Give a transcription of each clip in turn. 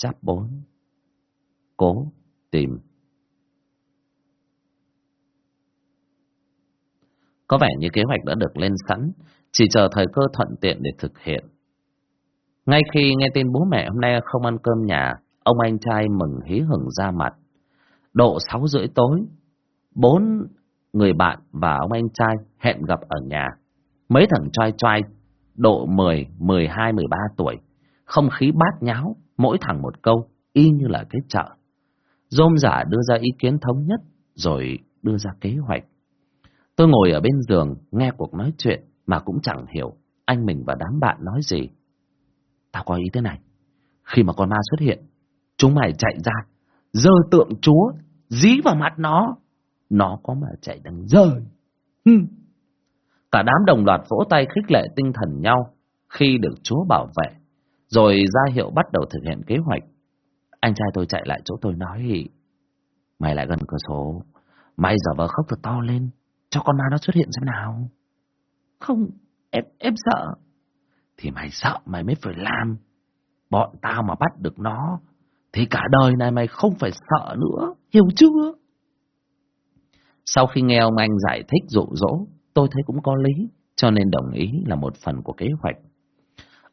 chap 4 Cố tìm. Có vẻ như kế hoạch đã được lên sẵn Chỉ chờ thời cơ thuận tiện để thực hiện. Ngay khi nghe tin bố mẹ hôm nay không ăn cơm nhà Ông anh trai mừng hí hửng ra mặt. Độ sáu rưỡi tối Bốn người bạn và ông anh trai hẹn gặp ở nhà. Mấy thằng trai trai Độ mười, mười hai, mười ba tuổi Không khí bát nháo. Mỗi thằng một câu, Y như là cái chợ. Dôm giả đưa ra ý kiến thống nhất, Rồi đưa ra kế hoạch. Tôi ngồi ở bên giường, Nghe cuộc nói chuyện, Mà cũng chẳng hiểu Anh mình và đám bạn nói gì. Tao có ý thế này, Khi mà con ma xuất hiện, Chúng mày chạy ra Dơ tượng chúa, Dí vào mặt nó. Nó có mà chạy đằng rơi. Cả đám đồng loạt vỗ tay khích lệ tinh thần nhau Khi được chúa bảo vệ. Rồi ra hiệu bắt đầu thực hiện kế hoạch. Anh trai tôi chạy lại chỗ tôi nói Mày lại gần cửa sổ. Mày giờ vờ khóc thật to lên. Cho con ma nó xuất hiện xem nào. Không Em, em sợ. Thì mày sợ mày mới phải làm. Bọn tao mà bắt được nó thì cả đời này mày không phải sợ nữa, hiểu chưa? Sau khi nghe ông anh giải thích dụ dỗ, tôi thấy cũng có lý, cho nên đồng ý là một phần của kế hoạch.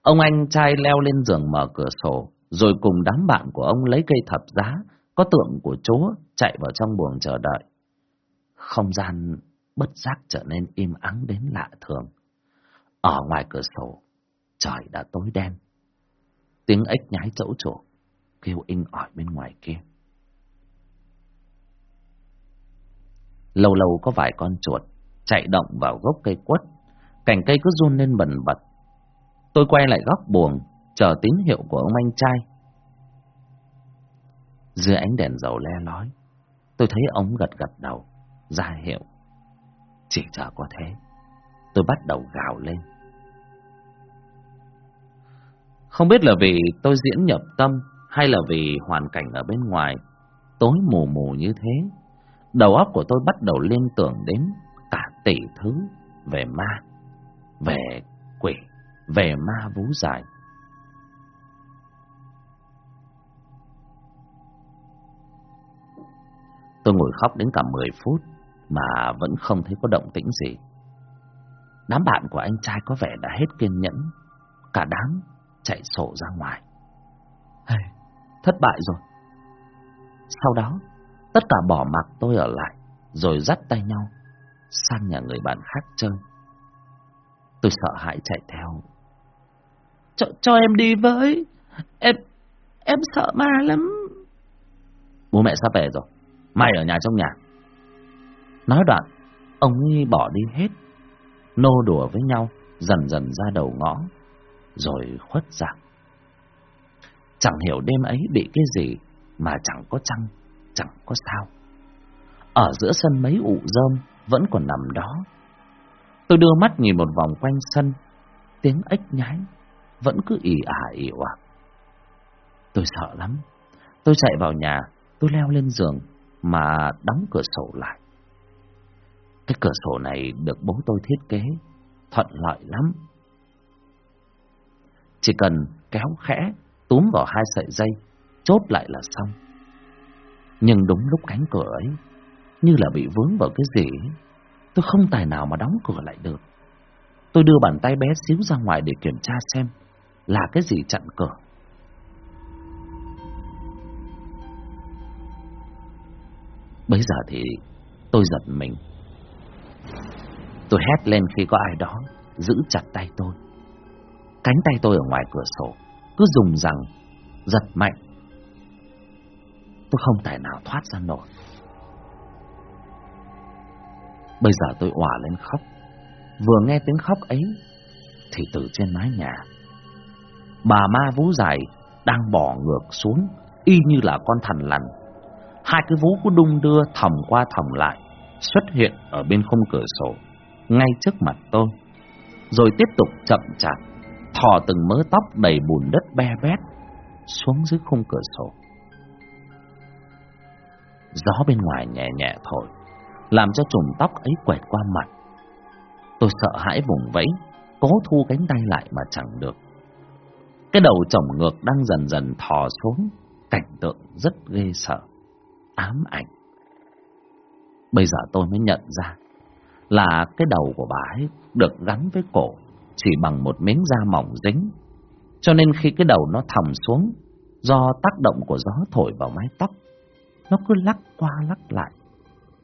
Ông anh trai leo lên giường mở cửa sổ, rồi cùng đám bạn của ông lấy cây thập giá, có tượng của chúa, chạy vào trong buồng chờ đợi. Không gian bất giác trở nên im ắng đến lạ thường. Ở ngoài cửa sổ, trời đã tối đen. Tiếng ếch nhái chỗ chỗ kêu inh ỏi bên ngoài kia. Lâu lâu có vài con chuột chạy động vào gốc cây quất, cành cây cứ run lên bần bật. Tôi quay lại góc buồng, chờ tín hiệu của ông anh trai. Dưới ánh đèn dầu le lói, tôi thấy ông gật gật đầu, ra hiệu. Chỉ chờ có thế, tôi bắt đầu gào lên. Không biết là vì tôi diễn nhập tâm hay là vì hoàn cảnh ở bên ngoài tối mù mù như thế đầu óc của tôi bắt đầu liên tưởng đến cả tỷ thứ về ma về quỷ về ma vú dài tôi ngồi khóc đến cả 10 phút mà vẫn không thấy có động tĩnh gì đám bạn của anh trai có vẻ đã hết kiên nhẫn cả đám chạy sổ ra ngoài hey, thất bại rồi. Sau đó, tất cả bỏ mặc tôi ở lại, rồi dắt tay nhau sang nhà người bạn khác chơi. Tôi sợ hãi chạy theo. Cho, cho em đi với, em em sợ ma lắm. Bố mẹ sắp về rồi, mày ở nhà trong nhà. Nói đoạn, ông ấy bỏ đi hết, nô đùa với nhau, dần dần ra đầu ngõ, rồi khuất dạng. Chẳng hiểu đêm ấy bị cái gì Mà chẳng có trăng Chẳng có sao Ở giữa sân mấy ụ rơm Vẫn còn nằm đó Tôi đưa mắt nhìn một vòng quanh sân Tiếng ếch nhái vẫn cứ ỉ ả ỉ oạc Tôi sợ lắm Tôi chạy vào nhà Tôi leo lên giường Mà đóng cửa sổ lại Cái cửa sổ này được bố tôi thiết kế Thuận lợi lắm Chỉ cần kéo khẽ túm vào hai sợi dây, chốt lại là xong. Nhưng đúng lúc cánh cửa ấy, như là bị vướng vào cái gì, tôi không tài nào mà đóng cửa lại được. Tôi đưa bàn tay bé xíu ra ngoài để kiểm tra xem là cái gì chặn cửa. Bây giờ thì tôi giật mình. Tôi hét lên khi có ai đó giữ chặt tay tôi. Cánh tay tôi ở ngoài cửa sổ, cứ dùng rằng, giật mạnh tôi không thể nào thoát ra nổi bây giờ tôi òa lên khóc vừa nghe tiếng khóc ấy, thì từ trên mái nhà bà ma vú dài đang bỏ ngược xuống y như là con thằn lằn hai cái vú cứ đung đưa thầm qua thầm lại xuất hiện ở bên khung cửa sổ ngay trước mặt tôi rồi tiếp tục chậm chạp thò từng mớ tóc đầy bùn đất be bét xuống dưới khung cửa sổ. Gió bên ngoài nhẹ nhẹ thổi, làm cho chùm tóc ấy quẹt qua mặt. Tôi sợ hãi vùng vẫy, cố thu cánh tay lại mà chẳng được. Cái đầu chồng ngược đang dần dần thò xuống, cảnh tượng rất ghê sợ, ám ảnh. Bây giờ tôi mới nhận ra là cái đầu của bà ấy được gắn với cổ chỉ bằng một miếng da mỏng dính. Cho nên khi cái đầu nó thầm xuống, do tác động của gió thổi vào mái tóc, nó cứ lắc qua lắc lại,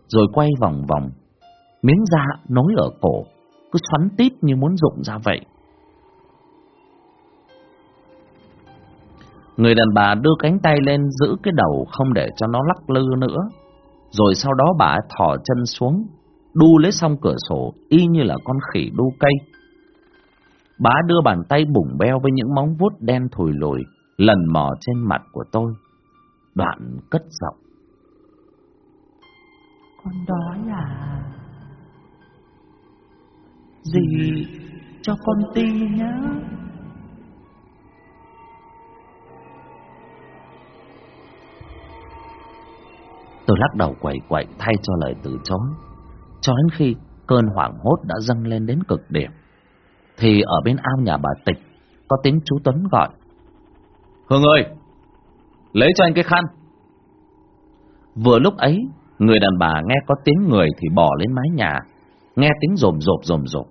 rồi quay vòng vòng. Miếng da nối ở cổ, cứ xoắn tít như muốn rụng ra vậy. Người đàn bà đưa cánh tay lên giữ cái đầu không để cho nó lắc lư nữa. Rồi sau đó bà thò chân xuống, đu lấy xong cửa sổ y như là con khỉ đu cây. Bà đưa bàn tay bủng beo với những móng vuốt đen thùi lùi, lần mò trên mặt của tôi. Đoạn cất giọng. Con đó là... Gì cho con tin nhá. Tôi lắc đầu quậy quậy thay cho lời từ chối. Cho đến khi cơn hoảng hốt đã dâng lên đến cực điểm. Thì ở bên ao nhà bà Tịch có tiếng chú Tuấn gọi. Hương ơi, lấy cho anh cái khăn. Vừa lúc ấy, người đàn bà nghe có tiếng người thì bỏ lên mái nhà, nghe tiếng rồm rộp rồm rộp,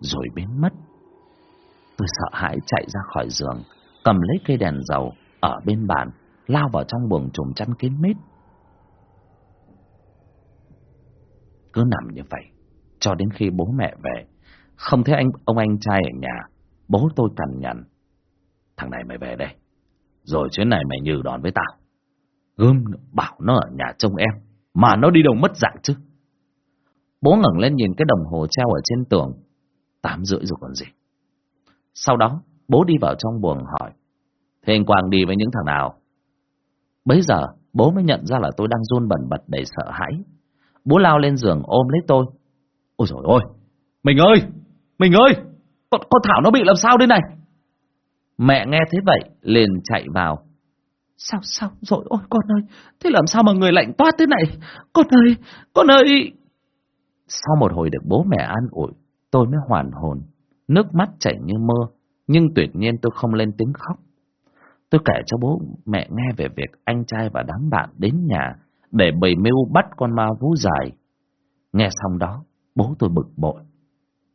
rồi biến mất. Tôi sợ hãi chạy ra khỏi giường, cầm lấy cây đèn dầu ở bên bàn, lao vào trong buồng trùm chăn kín mít. Cứ nằm như vậy, cho đến khi bố mẹ về, không thấy anh ông anh trai ở nhà, bố tôi cằn nhằn. Thằng này mày về đây, rồi chuyến này mày nhừ đòn với tao. Gươm bảo nó ở nhà trông em, mà nó đi đâu mất dạng chứ. Bố ngẩng lên nhìn cái đồng hồ treo ở trên tường, tám rưỡi rồi còn gì. Sau đó, bố đi vào trong buồng hỏi, Thế anh Quang đi với những thằng nào? Bấy giờ, bố mới nhận ra là tôi đang run bần bật đầy sợ hãi. Bố lao lên giường ôm lấy tôi. Ôi dồi ôi, mình ơi, mình ơi, con, con Thảo nó bị làm sao đây này? Mẹ nghe thế vậy, liền chạy vào. Sao, sao, rồi ôi con ơi, thế làm sao mà người lạnh toát thế này? Con ơi, con ơi! Sau một hồi được bố mẹ an ủi, tôi mới hoàn hồn, nước mắt chảy như mưa, nhưng tuyệt nhiên tôi không lên tiếng khóc. Tôi kể cho bố mẹ nghe về việc anh trai và đám bạn đến nhà để bày mưu bắt con ma vú dài. Nghe xong đó, bố tôi bực bội.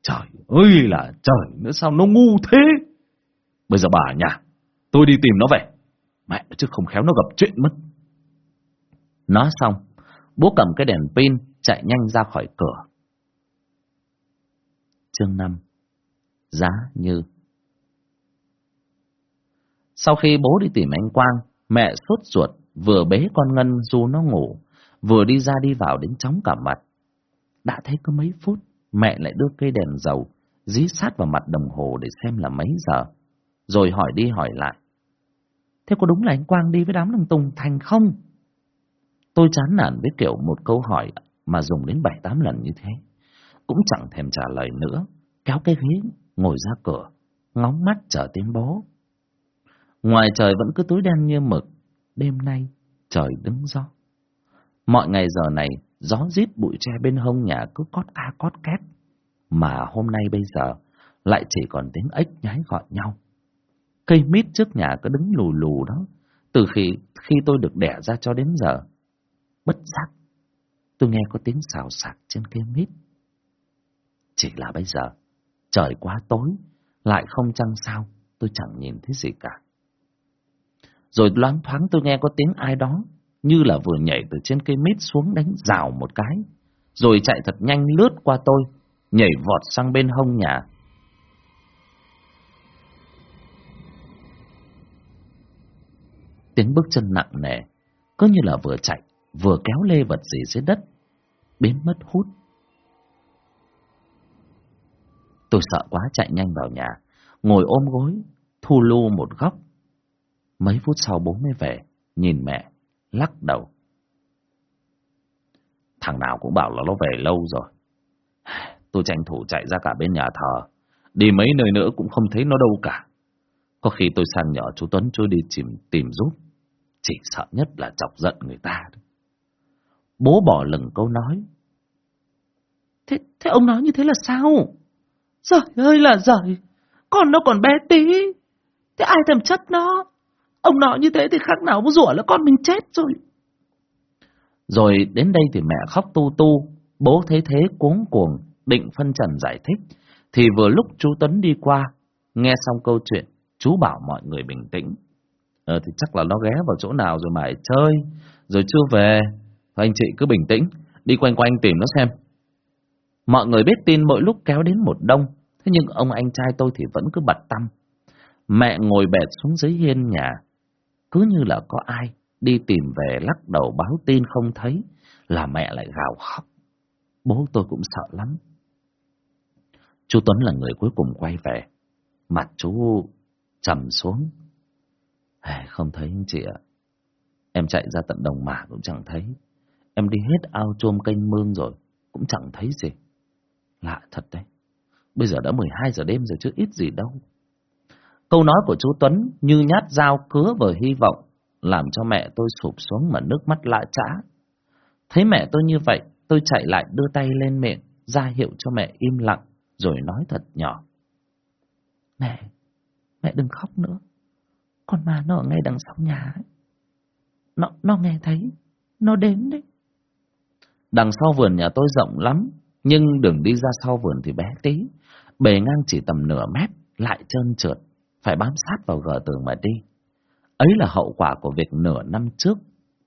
Trời ơi là trời, nữa sao nó ngu thế? Bây giờ bà ở nhà, tôi đi tìm nó về. Mẹ chứ không khéo nó gặp chuyện mất. Nói xong, bố cầm cái đèn pin chạy nhanh ra khỏi cửa. Chương 5 Giá như Sau khi bố đi tìm anh Quang, mẹ sốt ruột vừa bế con Ngân du nó ngủ, vừa đi ra đi vào đến chóng cả mặt. Đã thấy có mấy phút, mẹ lại đưa cây đèn dầu, dí sát vào mặt đồng hồ để xem là mấy giờ, rồi hỏi đi hỏi lại. Thế có đúng là anh Quang đi với đám lăng Tùng thành không? Tôi chán nản với kiểu một câu hỏi mà dùng đến bảy tám lần như thế. Cũng chẳng thèm trả lời nữa, kéo cái ghế, ngồi ra cửa, ngóng mắt chờ tiếng bố. Ngoài trời vẫn cứ tối đen như mực, đêm nay trời đứng gió. Mọi ngày giờ này, gió rít bụi tre bên hông nhà cứ cót a cót két. Mà hôm nay bây giờ, lại chỉ còn tiếng ếch nhái gọi nhau. Cây mít trước nhà cứ đứng lù lù đó, từ khi khi tôi được đẻ ra cho đến giờ. Bất giác, tôi nghe có tiếng xào xạc trên cây mít. Chỉ là bây giờ, trời quá tối, lại không trăng sao, tôi chẳng nhìn thấy gì cả. Rồi loáng thoáng tôi nghe có tiếng ai đó, như là vừa nhảy từ trên cây mít xuống đánh rào một cái, rồi chạy thật nhanh lướt qua tôi, nhảy vọt sang bên hông nhà. Tiếng bước chân nặng nề, cứ như là vừa chạy, vừa kéo lê vật gì dưới đất, biến mất hút. Tôi sợ quá chạy nhanh vào nhà, ngồi ôm gối, thu lưu một góc. Mấy phút sau bố mới về, nhìn mẹ, lắc đầu. Thằng nào cũng bảo là nó về lâu rồi. Tôi tranh thủ chạy ra cả bên nhà thờ, đi mấy nơi nữa cũng không thấy nó đâu cả. Có khi tôi sang nhỏ chú Tuấn chú đi tìm, tìm giúp, chỉ sợ nhất là chọc giận người ta. Bố bỏ lừng câu nói. Thế, thế ông nói như thế là sao? Giời ơi là giời, con nó còn bé tí. Thế ai thèm chất nó? Ông nọ như thế thì khác nào muốn rủa là con mình chết rồi. Rồi đến đây thì mẹ khóc tu tu, bố thấy thế cuống cuồng, định phân trần giải thích. Thì vừa lúc chú Tuấn đi qua, nghe xong câu chuyện, chú bảo mọi người bình tĩnh. Ờ thì chắc là nó ghé vào chỗ nào rồi mải chơi, rồi chưa về. Thôi anh chị cứ bình tĩnh, đi quanh quanh tìm nó xem. Mọi người biết tin mỗi lúc kéo đến một đông, thế nhưng ông anh trai tôi thì vẫn cứ bật tâm. Mẹ ngồi bệt xuống dưới hiên nhà, cứ như là có ai đi tìm về lắc đầu báo tin không thấy, là mẹ lại gào khóc. Bố tôi cũng sợ lắm. Chú Tuấn là người cuối cùng quay về, mặt chú trầm xuống. À, không thấy anh chị ạ. Em chạy ra tận đồng mả cũng chẳng thấy. Em đi hết ao chôm canh mương rồi, cũng chẳng thấy gì. Lạ thật đấy. Bây giờ đã 12 giờ đêm rồi chứ ít gì đâu. Câu nói của chú Tuấn như nhát dao cứa vào hy vọng, làm cho mẹ tôi sụp xuống mà nước mắt lạ trã. Thấy mẹ tôi như vậy, tôi chạy lại đưa tay lên miệng, ra hiệu cho mẹ im lặng, rồi nói thật nhỏ. Mẹ, mẹ đừng khóc nữa. Con ma nó ở ngay đằng sau nhà ấy. Nó, nó nghe thấy, nó đến đấy. Đằng sau vườn nhà tôi rộng lắm, nhưng đường đi ra sau vườn thì bé tí. Bề ngang chỉ tầm nửa mét, lại trơn trượt, phải bám sát vào gờ tường mà đi. Ấy là hậu quả của việc nửa năm trước,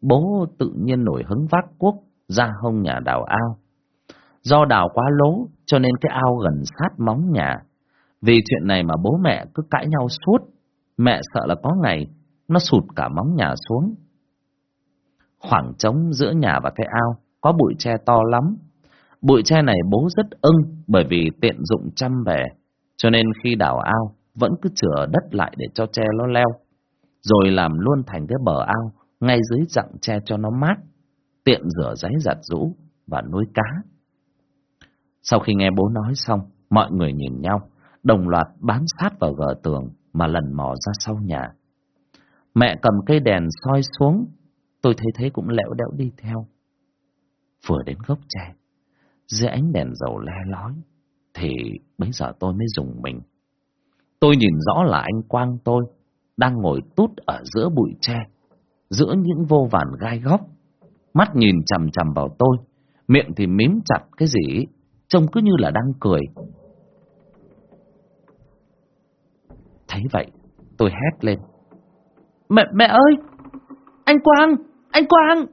bố tự nhiên nổi hứng vác cuốc ra hông nhà đào ao. Do đào quá lố, cho nên cái ao gần sát móng nhà. Vì chuyện này mà bố mẹ cứ cãi nhau suốt, mẹ sợ là có ngày nó sụt cả móng nhà xuống. Khoảng trống giữa nhà và cái ao có bụi tre to lắm. Bụi tre này bố rất ưng bởi vì tiện dụng chăm bè, cho nên khi đào ao vẫn cứ chừa đất lại để cho tre nó leo, rồi làm luôn thành cái bờ ao ngay dưới dặn tre cho nó mát, tiện rửa giấy giặt rũ và nuôi cá. Sau khi nghe bố nói xong, mọi người nhìn nhau, đồng loạt bám sát vào gờ tường mà lần mò ra sau nhà. Mẹ cầm cây đèn soi xuống, tôi thấy thế cũng lẽo đẽo đi theo. Vừa đến gốc tre, dưới ánh đèn dầu le lói, thì bây giờ tôi mới dùng mình. Tôi nhìn rõ là anh Quang tôi đang ngồi tút ở giữa bụi tre, giữa những vô vàn gai góc. Mắt nhìn chằm chằm vào tôi, miệng thì mím chặt cái gì, trông cứ như là đang cười. Thấy vậy, tôi hét lên. Mẹ, mẹ ơi! Anh Quang! Anh Quang!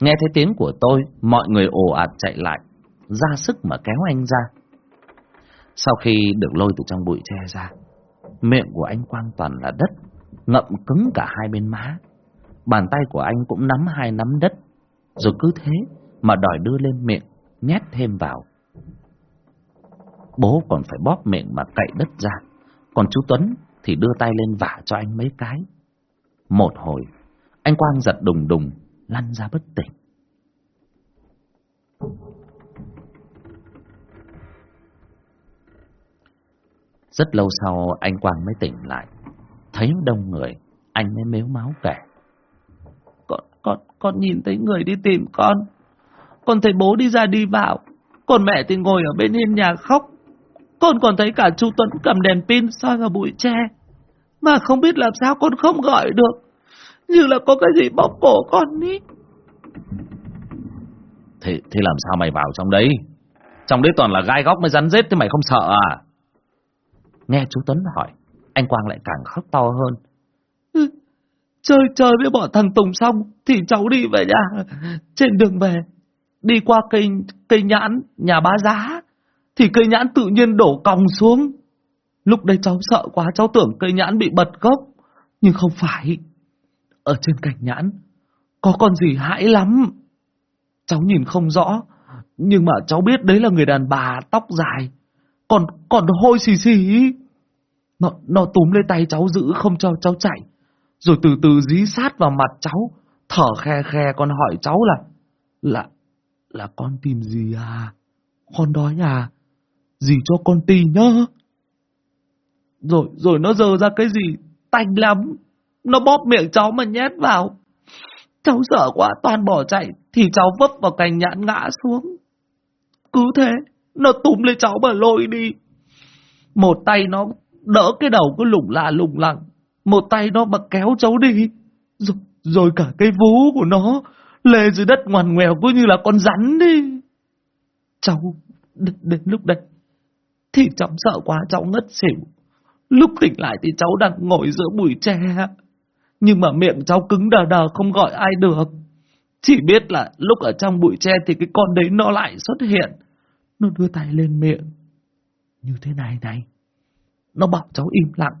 Nghe thấy tiếng của tôi, mọi người ồ ạt chạy lại, ra sức mà kéo anh ra. Sau khi được lôi từ trong bụi tre ra, miệng của anh Quang toàn là đất, ngậm cứng cả hai bên má. Bàn tay của anh cũng nắm hai nắm đất, rồi cứ thế mà đòi đưa lên miệng, nhét thêm vào. Bố còn phải bóp miệng mà cậy đất ra, còn chú Tuấn thì đưa tay lên vả cho anh mấy cái. Một hồi, anh Quang giật đùng đùng, lăn ra bất tỉnh. Rất lâu sau anh Quang mới tỉnh lại. Thấy đông người, anh mới mếu máu kể. Con, con, con nhìn thấy người đi tìm con. Con thấy bố đi ra đi vào. Còn mẹ thì ngồi ở bên hiên nhà khóc. Con còn thấy cả chú Tuấn cầm đèn pin soi vào bụi tre. Mà không biết làm sao con không gọi được. Như là có cái gì bóp cổ con ý. Thế, thế làm sao mày vào trong đấy? Trong đấy toàn là gai góc mới rắn rết thế mày không sợ à? Nghe chú Tuấn hỏi, anh Quang lại càng khóc to hơn. Ừ, chơi chơi với bọn thằng Tùng xong thì cháu đi về nhà. Trên đường về, đi qua cây, cây nhãn nhà bá giá, thì cây nhãn tự nhiên đổ còng xuống. Lúc đấy cháu sợ quá, cháu tưởng cây nhãn bị bật gốc, nhưng không phải. Ở trên cành nhãn, có con gì hãi lắm. Cháu nhìn không rõ, nhưng mà cháu biết đấy là người đàn bà tóc dài, còn còn hôi xì xì. Nó, nó túm lấy tay cháu giữ không cho cháu chạy, rồi từ từ dí sát vào mặt cháu, thở khe khe con hỏi cháu là, là, là con tìm gì à? Con đói à? Gì cho con tì nhá. Rồi, rồi nó dơ ra cái gì tanh lắm, nó bóp miệng cháu mà nhét vào. Cháu sợ quá toàn bỏ chạy, thì cháu vấp vào cành nhãn ngã xuống. Cứ thế, nó túm lấy cháu mà lôi đi. Một tay nó đỡ cái đầu cứ lủng lạ lủng lẳng. Một tay nó mà kéo cháu đi. Rồi, rồi cả cái vú của nó lê dưới đất ngoằn ngoèo cứ như là con rắn đi. Cháu, đến, đến lúc đấy thì cháu sợ quá cháu ngất xỉu. Lúc tỉnh lại thì cháu đang ngồi giữa bụi tre. Nhưng mà miệng cháu cứng đờ đờ không gọi ai được. Chỉ biết là lúc ở trong bụi tre thì cái con đấy nó lại xuất hiện. Nó đưa tay lên miệng. Như thế này này. Nó bảo cháu im lặng.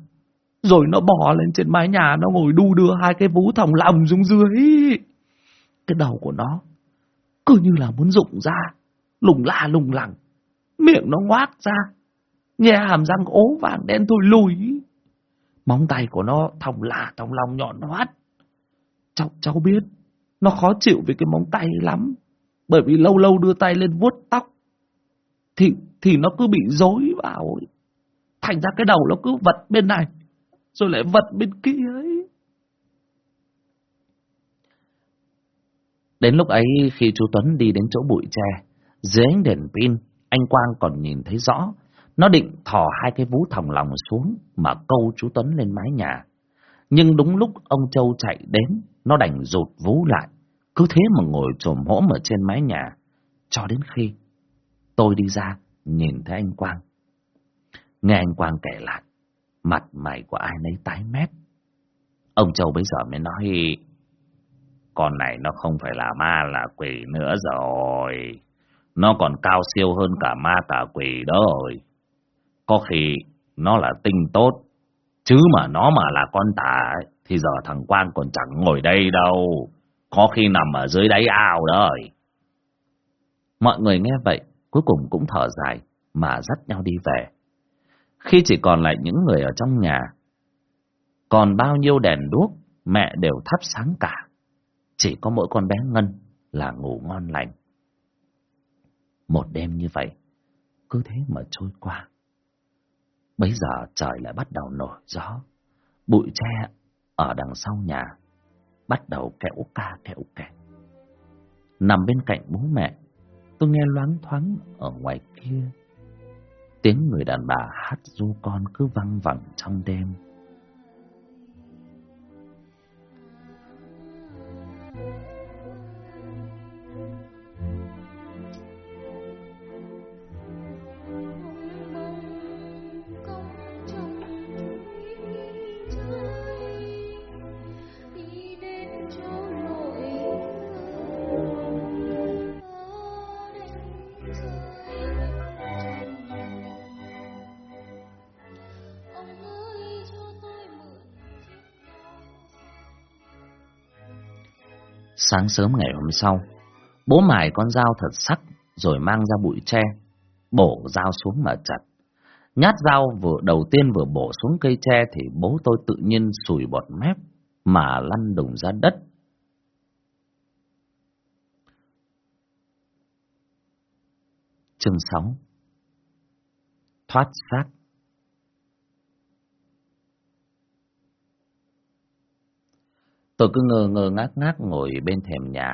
Rồi nó bò lên trên mái nhà nó ngồi đu đưa hai cái vú thòng lòng xuống dưới. Cái đầu của nó cứ như là muốn rụng ra. Lùng la lùng lẳng. Miệng nó ngoác ra. Nghe hàm răng ố vàng đen thui lùi. Móng tay của nó thòng lạ thòng lòng nhọn hoắt. Cháu, cháu biết nó khó chịu vì cái móng tay lắm. Bởi vì lâu lâu đưa tay lên vuốt tóc. Thì, thì nó cứ bị rối vào ấy. Thành ra cái đầu nó cứ vật bên này. Rồi lại vật bên kia ấy. Đến lúc ấy khi chú Tuấn đi đến chỗ bụi tre, dưới ánh đèn pin, anh Quang còn nhìn thấy rõ. Nó định thò hai cái vú thòng lòng xuống mà câu chú Tuấn lên mái nhà. Nhưng đúng lúc ông Châu chạy đến, nó đành rụt vú lại. Cứ thế mà ngồi trồm hỗm ở trên mái nhà. Cho đến khi tôi đi ra, nhìn thấy anh Quang. Nghe anh Quang kể lại, mặt mày của ai nấy tái mét. Ông Châu bây giờ mới nói, con này nó không phải là ma là quỷ nữa rồi. Nó còn cao siêu hơn cả ma cả quỷ đó rồi. Có khi nó là tinh tốt, chứ mà nó mà là con tà ấy, thì giờ thằng Quang còn chẳng ngồi đây đâu. Có khi nằm ở dưới đáy ao rồi. Mọi người nghe vậy, cuối cùng cũng thở dài mà dắt nhau đi về. Khi chỉ còn lại những người ở trong nhà, còn bao nhiêu đèn đuốc, mẹ đều thắp sáng cả. Chỉ có mỗi con bé Ngân là ngủ ngon lành. Một đêm như vậy, cứ thế mà trôi qua. Bây giờ trời lại bắt đầu nổi gió. Bụi tre ở đằng sau nhà bắt đầu kẹo ca kẹo kẹt. Nằm bên cạnh bố mẹ, tôi nghe loáng thoáng ở ngoài kia. Tiếng người đàn bà hát du con cứ văng vẳng trong đêm. Sáng sớm ngày hôm sau, bố mài con dao thật sắc rồi mang ra bụi tre, bổ dao xuống mà chặt. Nhát dao vừa đầu tiên vừa bổ xuống cây tre thì bố tôi tự nhiên sùi bọt mép mà lăn đùng ra đất. Chương 6 Thoát xác Tôi cứ ngơ ngơ ngác ngác ngồi bên thềm nhà.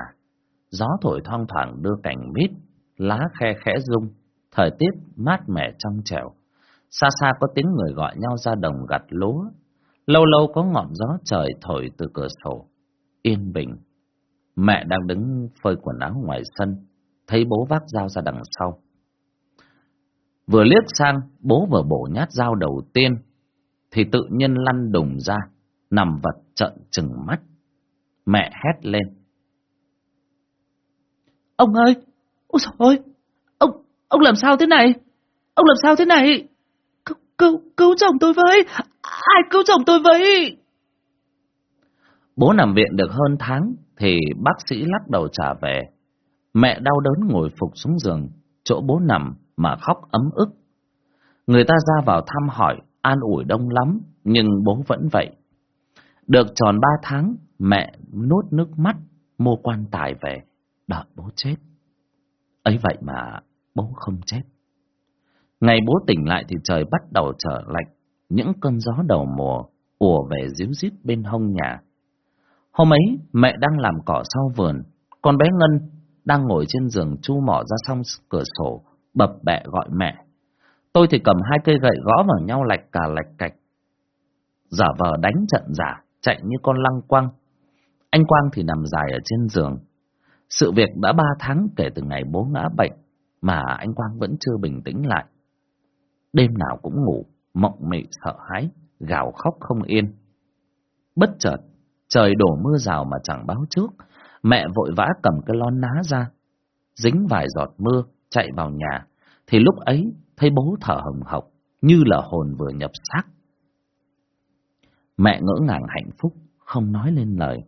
Gió thổi thoang thoảng đưa cành mít, lá khe khẽ rung, thời tiết mát mẻ trong trẻo. Xa xa có tiếng người gọi nhau ra đồng gặt lúa. Lâu lâu có ngọn gió trời thổi từ cửa sổ. Yên bình. Mẹ đang đứng phơi quần áo ngoài sân, thấy bố vác dao ra đằng sau. Vừa liếc sang, bố vừa bổ nhát dao đầu tiên, thì tự nhiên lăn đùng ra, nằm vật trợn trừng mắt. Mẹ hét lên. Ông ơi! Ôi trời ơi! Ông, ông làm sao thế này? Ông làm sao thế này? Cứu, cứu, cứu chồng tôi với! Ai cứu chồng tôi với! Bố nằm viện được hơn tháng thì bác sĩ lắc đầu trả về. Mẹ đau đớn ngồi phục xuống giường, chỗ bố nằm mà khóc ấm ức. Người ta ra vào thăm hỏi, an ủi đông lắm, nhưng bố vẫn vậy. Được tròn ba tháng, mẹ nuốt nước mắt, mua quan tài về, đợi bố chết. ấy vậy mà bố không chết. Ngày bố tỉnh lại thì trời bắt đầu trở lạnh, những cơn gió đầu mùa ùa về díu dít bên hông nhà. Hôm ấy, mẹ đang làm cỏ sau vườn, con bé Ngân đang ngồi trên giường chu mỏ ra xong cửa sổ, bập bẹ gọi mẹ. Tôi thì cầm hai cây gậy gõ vào nhau lạch cả lạch cạch. Giả vờ đánh trận giả, chạy như con lăng quăng. Anh Quang thì nằm dài ở trên giường. Sự việc đã ba tháng kể từ ngày bố ngã bệnh, mà anh Quang vẫn chưa bình tĩnh lại. Đêm nào cũng ngủ, mộng mị sợ hãi, gào khóc không yên. Bất chợt, trời đổ mưa rào mà chẳng báo trước, mẹ vội vã cầm cái lon ná ra, dính vài giọt mưa, chạy vào nhà, thì lúc ấy thấy bố thở hồng hộc, như là hồn vừa nhập xác. Mẹ ngỡ ngàng hạnh phúc, không nói lên lời,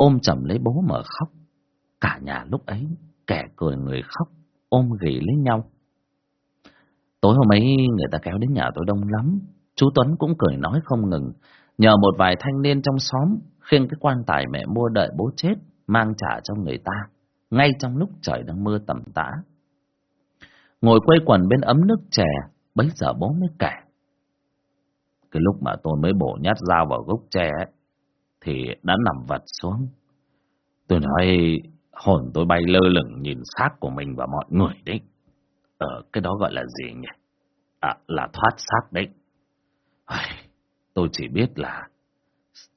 ôm chầm lấy bố mà khóc. Cả nhà lúc ấy, kẻ cười người khóc, ôm ghì lấy nhau. Tối hôm ấy người ta kéo đến nhà tôi đông lắm, chú Tuấn cũng cười nói không ngừng, nhờ một vài thanh niên trong xóm khiêng cái quan tài mẹ mua đợi bố chết, mang trả cho người ta, ngay trong lúc trời đang mưa tầm tã. Ngồi quây quần bên ấm nước chè, bấy giờ bố mới kể. Cái lúc mà tôi mới bổ nhát dao vào gốc tre thì đã nằm vật xuống. Tôi nói hồn tôi bay lơ lửng nhìn xác của mình và mọi người đấy. Ờ, cái đó gọi là gì nhỉ? À, là thoát xác đấy. Tôi chỉ biết là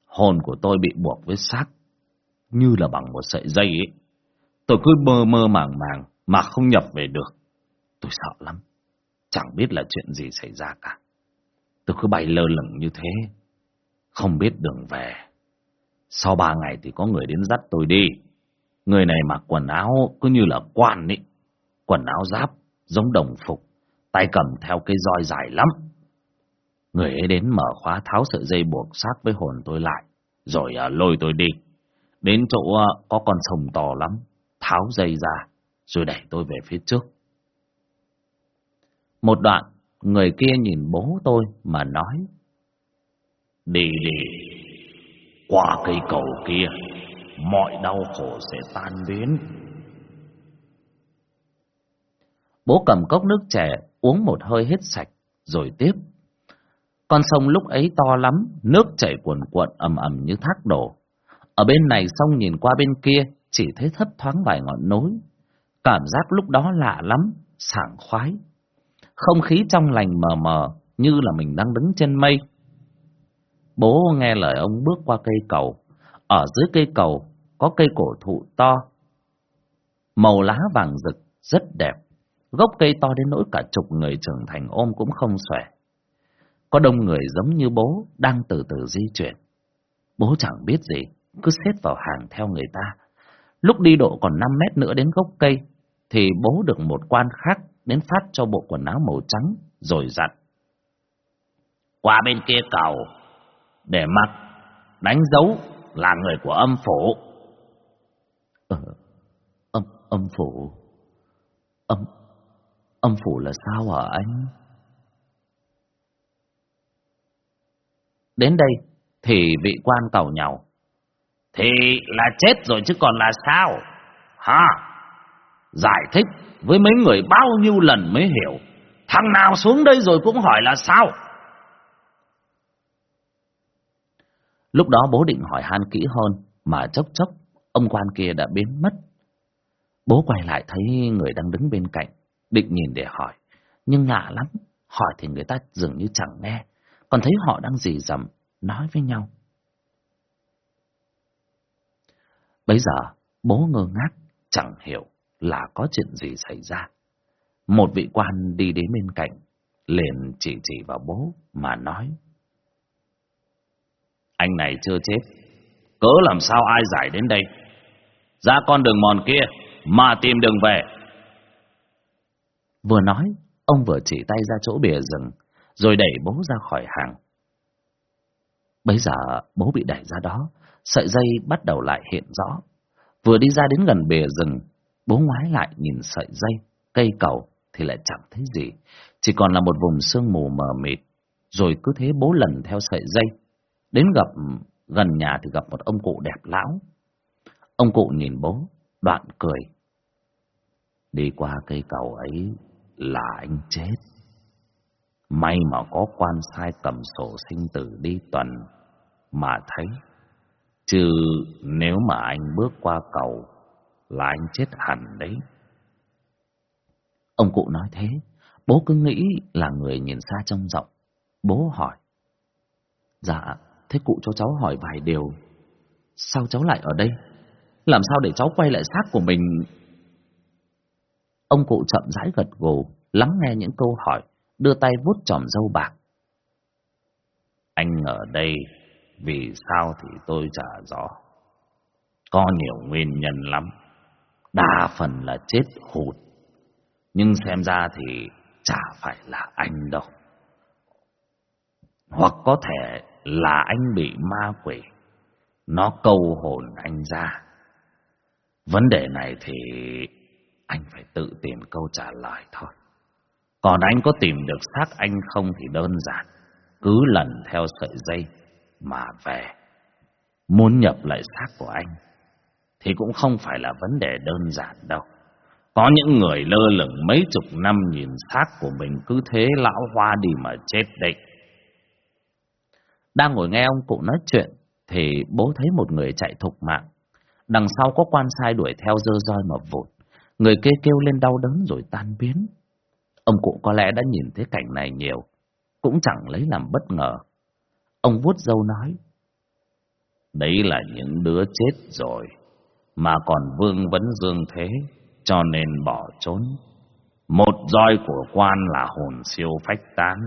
hồn của tôi bị buộc với xác như là bằng một sợi dây ấy. Tôi cứ mơ mơ màng màng mà không nhập về được. Tôi sợ lắm. Chẳng biết là chuyện gì xảy ra cả. Tôi cứ bay lơ lửng như thế. Không biết đường về. Sau ba ngày thì có người đến dắt tôi đi. Người này mặc quần áo cứ như là quan ấy. Quần áo giáp, giống đồng phục. Tay cầm theo cây roi dài lắm. Người ấy đến mở khóa tháo sợi dây buộc xác với hồn tôi lại. Rồi à, lôi tôi đi. Đến chỗ à, có con sông to lắm. Tháo dây ra. Rồi đẩy tôi về phía trước. Một đoạn, người kia nhìn bố tôi mà nói. Đi đi, qua cây cầu kia, mọi đau khổ sẽ tan biến. Bố cầm cốc nước trẻ uống một hơi hết sạch, rồi tiếp. Con sông lúc ấy to lắm, nước chảy cuồn cuộn ầm ầm như thác đổ. Ở bên này sông nhìn qua bên kia, chỉ thấy thấp thoáng vài ngọn núi. Cảm giác lúc đó lạ lắm, sảng khoái. Không khí trong lành mờ mờ, như là mình đang đứng trên mây. Bố nghe lời ông bước qua cây cầu. Ở dưới cây cầu có cây cổ thụ to. Màu lá vàng rực, rất đẹp. Gốc cây to đến nỗi cả chục người trưởng thành ôm cũng không xòe. Có đông người giống như bố đang từ từ di chuyển. Bố chẳng biết gì, cứ xếp vào hàng theo người ta. Lúc đi độ còn 5 mét nữa đến gốc cây, thì bố được một quan khác đến phát cho bộ quần áo màu trắng, rồi dặn. Qua bên kia cầu, để mặc, đánh dấu là người của âm phủ. Ờ, âm, âm phủ, âm, âm phủ là sao hả anh? Đến đây thì vị quan cầu nhau. Thì là chết rồi chứ còn là sao? Hả? Giải thích với mấy người bao nhiêu lần mới hiểu. Thằng nào xuống đây rồi cũng hỏi là sao? Lúc đó bố định hỏi han kỹ hơn, mà chốc chốc, ông quan kia đã biến mất. Bố quay lại thấy người đang đứng bên cạnh, định nhìn để hỏi. Nhưng lạ lắm, hỏi thì người ta dường như chẳng nghe, còn thấy họ đang dì dầm, nói với nhau. Bây giờ, bố ngơ ngác, chẳng hiểu là có chuyện gì xảy ra. Một vị quan đi đến bên cạnh, liền chỉ chỉ vào bố mà nói. Anh này chưa chết, cớ làm sao ai giải đến đây? Ra con đường mòn kia mà tìm đường về. Vừa nói, ông vừa chỉ tay ra chỗ bìa rừng, rồi đẩy bố ra khỏi hàng. Bây giờ bố bị đẩy ra đó, sợi dây bắt đầu lại hiện rõ. Vừa đi ra đến gần bìa rừng, bố ngoái lại nhìn sợi dây, cây cầu thì lại chẳng thấy gì, chỉ còn là một vùng sương mù mờ mịt. Rồi cứ thế bố lần theo sợi dây, đến gặp gần nhà thì gặp một ông cụ đẹp lão. Ông cụ nhìn bố, đoạn cười. Đi qua cây cầu ấy là anh chết. May mà có quan sai cầm sổ sinh tử đi tuần mà thấy. Chứ nếu mà anh bước qua cầu là anh chết hẳn đấy. Ông cụ nói thế, Bố cứ nghĩ là người nhìn xa trông rộng. Bố hỏi. Dạ, thế cụ cho cháu hỏi vài điều. Sao cháu lại ở đây? Làm sao để cháu quay lại xác của mình? Ông cụ chậm rãi gật gù, lắng nghe những câu hỏi, đưa tay vuốt tròm dâu bạc. Anh ở đây, vì sao thì tôi chả rõ. Có nhiều nguyên nhân lắm. Đa phần là chết hụt. Nhưng xem ra thì chả phải là anh đâu. Hoặc có thể là anh bị ma quỷ. Nó câu hồn anh ra. Vấn đề này thì anh phải tự tìm câu trả lời thôi. Còn anh có tìm được xác anh không thì đơn giản. Cứ lần theo sợi dây mà về. Muốn nhập lại xác của anh thì cũng không phải là vấn đề đơn giản đâu. Có những người lơ lửng mấy chục năm nhìn xác của mình cứ thế lão hoa đi mà chết định. Đang ngồi nghe ông cụ nói chuyện thì bố thấy một người chạy thục mạng. Đằng sau có quan sai đuổi theo dơ roi mà vụt. Người kia kêu lên đau đớn rồi tan biến. Ông cụ có lẽ đã nhìn thấy cảnh này nhiều, cũng chẳng lấy làm bất ngờ. Ông vuốt dâu nói, Đấy là những đứa chết rồi, mà còn vương vấn dương thế, cho nên bỏ trốn. Một roi của quan là hồn siêu phách tán,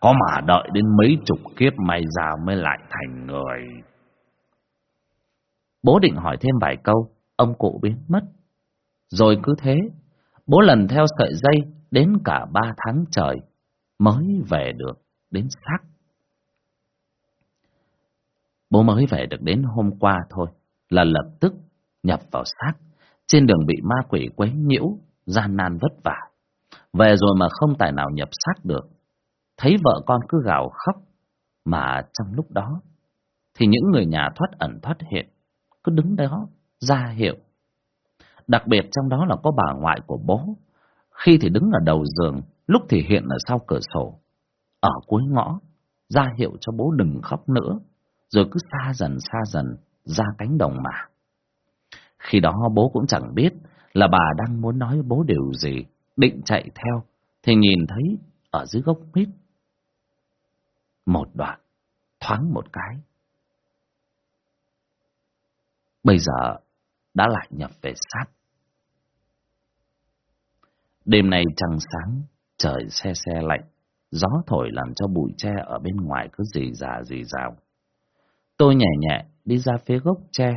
có mà đợi đến mấy chục kiếp may ra mới lại thành người. Bố định hỏi thêm vài câu, ông cụ biến mất. Rồi cứ thế, bố lần theo sợi dây đến cả ba tháng trời mới về được đến xác. Bố mới về được đến hôm qua thôi là lập tức nhập vào xác. Trên đường bị ma quỷ quấy nhiễu, gian nan vất vả. Về rồi mà không tài nào nhập xác được. Thấy vợ con cứ gào khóc, mà trong lúc đó thì những người nhà thoát ẩn thoát hiện cứ đứng đó ra hiệu. Đặc biệt trong đó là có bà ngoại của bố, khi thì đứng ở đầu giường, lúc thì hiện ở sau cửa sổ, ở cuối ngõ, ra hiệu cho bố đừng khóc nữa, rồi cứ xa dần xa dần ra cánh đồng mà. Khi đó bố cũng chẳng biết là bà đang muốn nói bố điều gì, định chạy theo, thì nhìn thấy ở dưới gốc mít một đoạn, thoáng một cái. Bây giờ đã lại nhập về sát. Đêm nay trăng sáng, trời xe xe lạnh, gió thổi làm cho bụi tre ở bên ngoài cứ rì rà rì rào. Tôi nhẹ nhẹ đi ra phía gốc tre,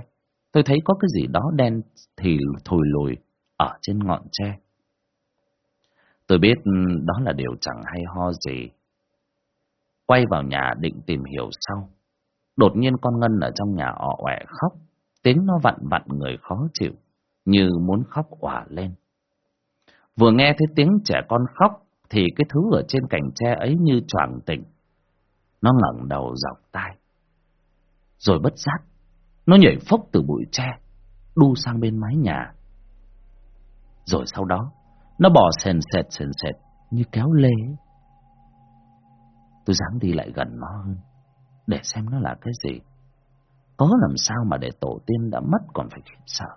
tôi thấy có cái gì đó đen thì thùi lùi ở trên ngọn tre. Tôi biết đó là điều chẳng hay ho gì. Quay vào nhà định tìm hiểu sau. Đột nhiên con Ngân ở trong nhà ọ ọe khóc, tiếng nó vặn vặn người khó chịu, như muốn khóc òa lên. Vừa nghe thấy tiếng trẻ con khóc thì cái thứ ở trên cành tre ấy như choàng tỉnh. Nó ngẩng đầu dọc tai. Rồi bất giác, nó nhảy phốc từ bụi tre, đu sang bên mái nhà. Rồi sau đó, nó bò sền sệt sền sệt như kéo lê. Tôi dám đi lại gần nó hơn, để xem nó là cái gì. Có làm sao mà để tổ tiên đã mất còn phải khiếp sợ.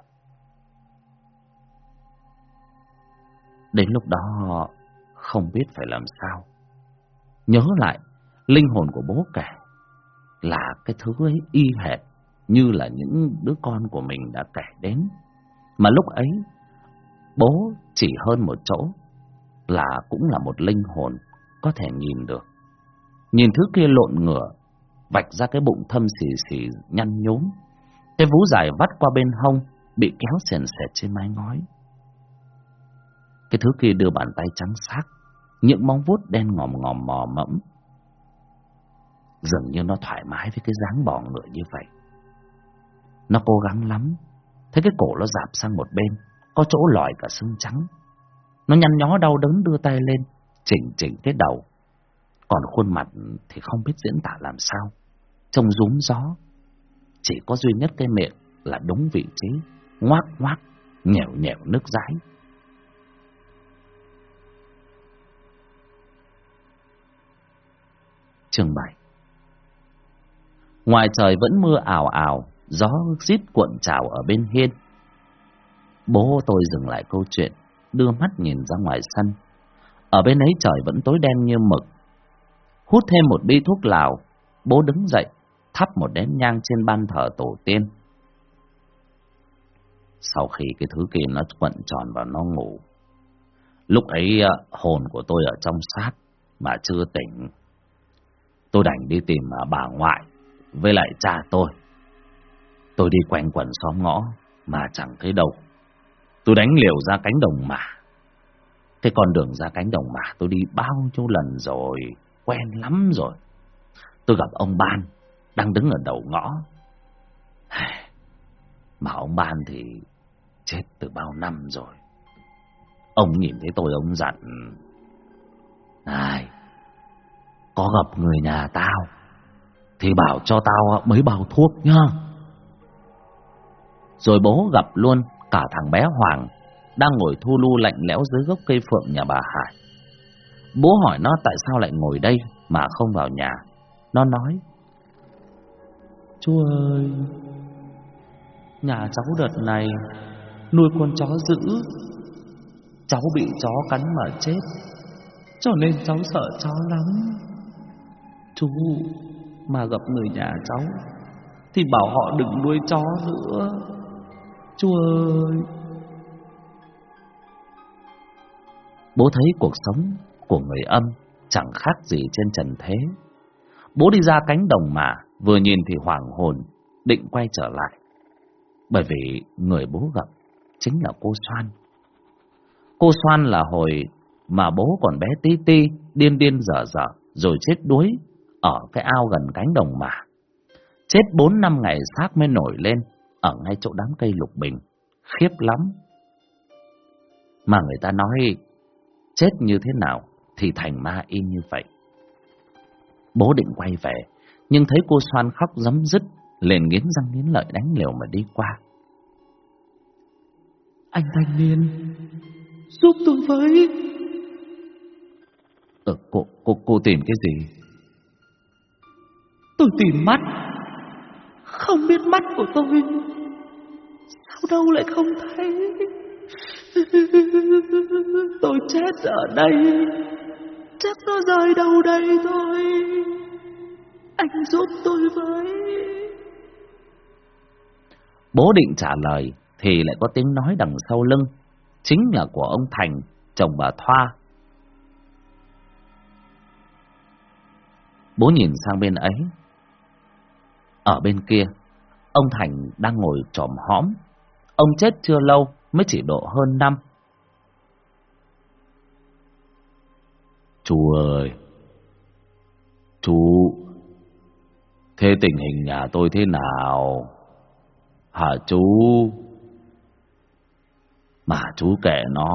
Đến lúc đó không biết phải làm sao. Nhớ lại, linh hồn của bố kể là cái thứ ấy y hệt như là những đứa con của mình đã kể đến. Mà lúc ấy, bố chỉ hơn một chỗ là cũng là một linh hồn có thể nhìn được. Nhìn thứ kia lộn ngửa, vạch ra cái bụng thâm xì xì nhăn nhúm. Cái vú dài vắt qua bên hông, bị kéo sền sệt trên mái ngói. Cái thứ kia đưa bàn tay trắng xác, những móng vuốt đen ngòm ngòm mò mẫm. Dường như nó thoải mái với cái dáng bò ngựa như vậy. Nó cố gắng lắm, thấy cái cổ nó dạp sang một bên, có chỗ lòi cả xương trắng. Nó nhăn nhó đau đớn đưa tay lên, chỉnh chỉnh cái đầu. Còn khuôn mặt thì không biết diễn tả làm sao, trông rúm gió. Chỉ có duy nhất cái miệng là đúng vị trí, ngoác ngoác, nhèo nhèo nước dãi. Chương 7 Ngoài trời vẫn mưa ảo ảo, gió rít cuộn trào ở bên hiên. Bố tôi dừng lại câu chuyện, đưa mắt nhìn ra ngoài sân. Ở bên ấy trời vẫn tối đen như mực. Hút thêm một bi thuốc lào, bố đứng dậy, thắp một nén nhang trên ban thờ tổ tiên. Sau khi cái thứ kia nó quận tròn và nó ngủ, lúc ấy à, hồn của tôi ở trong xác mà chưa tỉnh. Tôi đành đi tìm à, bà ngoại với lại cha tôi. Tôi đi quanh quần xóm ngõ mà chẳng thấy đâu. Tôi đánh liều ra cánh đồng mả. Cái con đường ra cánh đồng mả tôi đi bao nhiêu lần rồi, quen lắm rồi. Tôi gặp ông Ban, đang đứng ở đầu ngõ. Mà ông Ban thì chết từ bao năm rồi. Ông nhìn thấy tôi ông dặn, Này, có gặp người nhà tao, thì bảo cho tao mấy bao thuốc nhá. Rồi bố gặp luôn cả thằng bé Hoàng đang ngồi thu lu lạnh lẽo dưới gốc cây phượng nhà bà Hải. Bố hỏi nó tại sao lại ngồi đây mà không vào nhà. Nó nói, Chú ơi, nhà cháu đợt này nuôi con chó dữ, cháu bị chó cắn mà chết, cho nên cháu sợ chó lắm. Chú mà gặp người nhà cháu thì bảo họ đừng nuôi chó nữa. Chú ơi! Bố thấy cuộc sống của người âm chẳng khác gì trên trần thế. Bố đi ra cánh đồng mà, vừa nhìn thì hoảng hồn, định quay trở lại. Bởi vì người bố gặp chính là cô Soan. Cô Soan là hồi mà bố còn bé tí ti, điên điên dở dở, rồi chết đuối ở cái ao gần cánh đồng mà. Chết bốn năm ngày xác mới nổi lên, ở ngay chỗ đám cây lục bình. Khiếp lắm. Mà người ta nói, chết như thế nào thì thành ma y như vậy. Bố định quay về, nhưng thấy cô xoan khóc giấm dứt, liền nghiến răng nghiến lợi đánh liều mà đi qua. Anh thanh niên, giúp tôi với. Ừ, cô, cô, cô tìm cái gì? Tôi tìm mắt, không biết mắt của tôi Sao đâu lại không thấy Tôi chết ở đây Chắc nó rơi đâu đây thôi. Anh giúp tôi với. Bố định trả lời Thì lại có tiếng nói đằng sau lưng. Chính là của ông Thành Chồng bà Thoa. Bố nhìn sang bên ấy. Ở bên kia Ông Thành đang ngồi tròm hõm. Ông chết chưa lâu, mới chỉ độ hơn năm. Chú ơi! Chú! Thế tình hình nhà tôi thế nào? Hả chú? Mà chú kệ nó.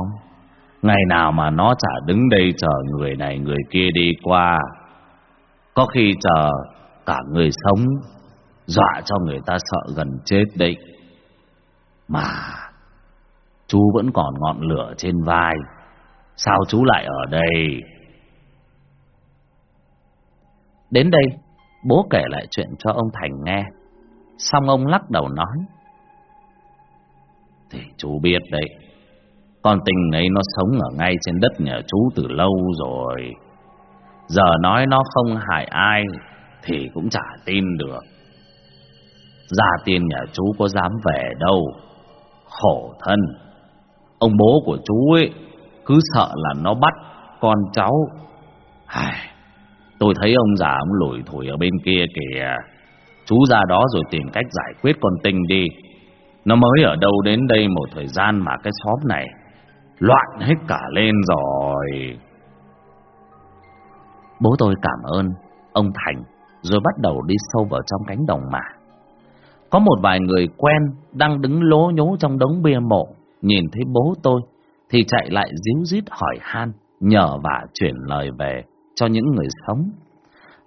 Ngày nào mà nó chả đứng đây chờ người này người kia đi qua. Có khi chờ cả người sống dọa cho người ta sợ gần chết đấy. Mà chú vẫn còn ngọn lửa trên vai, sao chú lại ở đây? Đến đây, bố kể lại chuyện cho ông Thành nghe. Xong ông lắc đầu nói. Thì chú biết đấy, con tình ấy nó sống ở ngay trên đất nhà chú từ lâu rồi. Giờ nói nó không hại ai thì cũng chả tin được. Gia tiên nhà chú có dám về đâu Khổ thân Ông bố của chú ấy Cứ sợ là nó bắt con cháu Ai, Tôi thấy ông già ông lủi thủi ở bên kia kìa. Chú ra đó rồi tìm cách giải quyết con tinh đi. Nó mới ở đâu đến đây một thời gian mà cái xóm này Loạn hết cả lên rồi. Bố tôi cảm ơn ông Thành Rồi bắt đầu đi sâu vào trong cánh đồng mà. Có một vài người quen đang đứng lố nhố trong đống bia mộ, nhìn thấy bố tôi thì chạy lại díu dít hỏi han, nhờ vả chuyển lời về cho những người sống.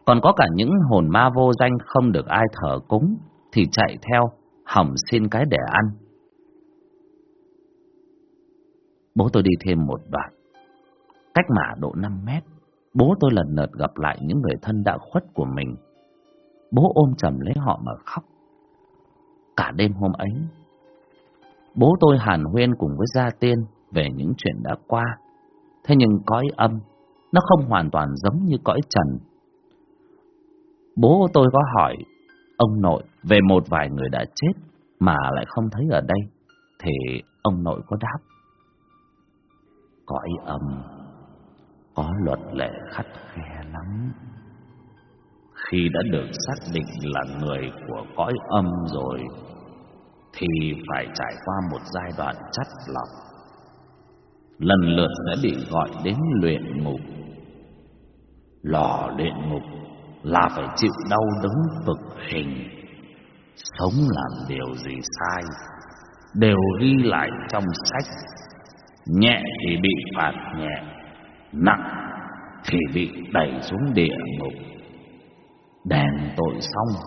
Còn có cả những hồn ma vô danh không được ai thờ cúng thì chạy theo hỏng xin cái để ăn. Bố tôi đi thêm một đoạn. Cách mả độ 5 mét, bố tôi lần lượt gặp lại những người thân đã khuất của mình. Bố ôm chầm lấy họ mà khóc cả đêm hôm ấy. Bố tôi hàn huyên cùng với Gia Tiên về những chuyện đã qua. Thế nhưng cõi âm, nó không hoàn toàn giống như cõi trần. Bố tôi có hỏi ông nội về một vài người đã chết mà lại không thấy ở đây, thì ông nội có đáp. Cõi âm có luật lệ khắt khe lắm. Khi đã được xác định là người của cõi âm rồi, thì phải trải qua một giai đoạn chất lọc. Lần lượt sẽ bị gọi đến luyện ngục. Lò luyện ngục là phải chịu đau đớn cực hình. Sống làm điều gì sai, đều ghi lại trong sách. Nhẹ thì bị phạt nhẹ, nặng thì bị đẩy xuống địa ngục. Đèn tội xong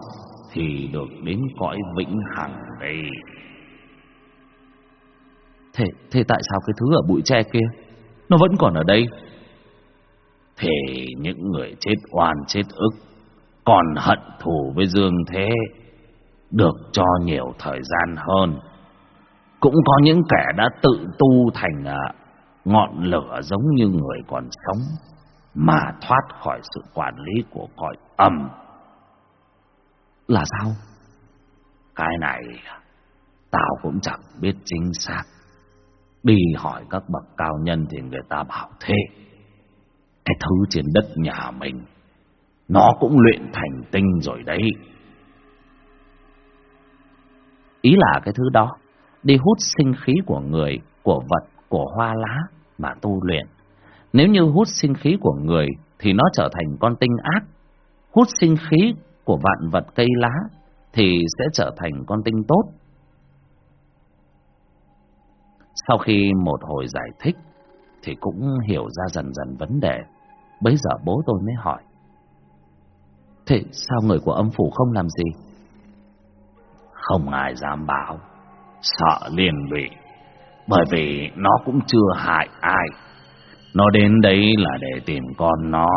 thì được đến cõi vĩnh hằng đây. Thế, thế tại sao cái thứ ở bụi tre kia Nó vẫn còn ở đây thì những người chết oan chết ức, Còn hận thù với Dương Thế, Được cho nhiều thời gian hơn. Cũng có những kẻ đã tự tu thành à, ngọn lửa giống như người còn sống, Mà thoát khỏi sự quản lý của cõi âm. Là sao? Cái này Tao cũng chẳng biết chính xác. Đi hỏi các bậc cao nhân thì người ta bảo thế. Cái thứ trên đất nhà mình. Nó cũng luyện thành tinh rồi đấy. Ý là cái thứ đó Đi hút sinh khí của người Của vật, của hoa lá Mà tu luyện. Nếu như hút sinh khí của người Thì nó trở thành con tinh ác. Hút sinh khí của vạn vật cây lá Thì sẽ trở thành con tinh tốt. Sau khi một hồi giải thích Thì cũng hiểu ra dần dần vấn đề. Bấy giờ bố tôi mới hỏi. Thế sao người của âm phủ không làm gì? Không ai dám bảo. Sợ liền lụy. Bởi vì nó cũng chưa hại ai. Nó đến đấy là để tìm con nó.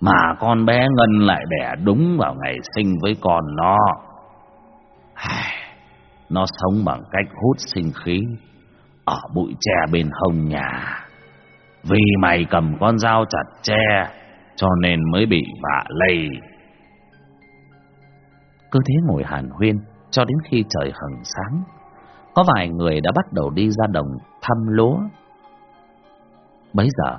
Mà con bé Ngân lại đẻ đúng vào ngày sinh với con nó. Nó sống bằng cách hút sinh khí ở bụi tre bên hông nhà. Vì mày cầm con dao chặt tre, cho nên mới bị vạ lây. Cứ thế ngồi hàn huyên, cho đến khi trời hừng sáng. Có vài người đã bắt đầu đi ra đồng thăm lúa. Bấy giờ,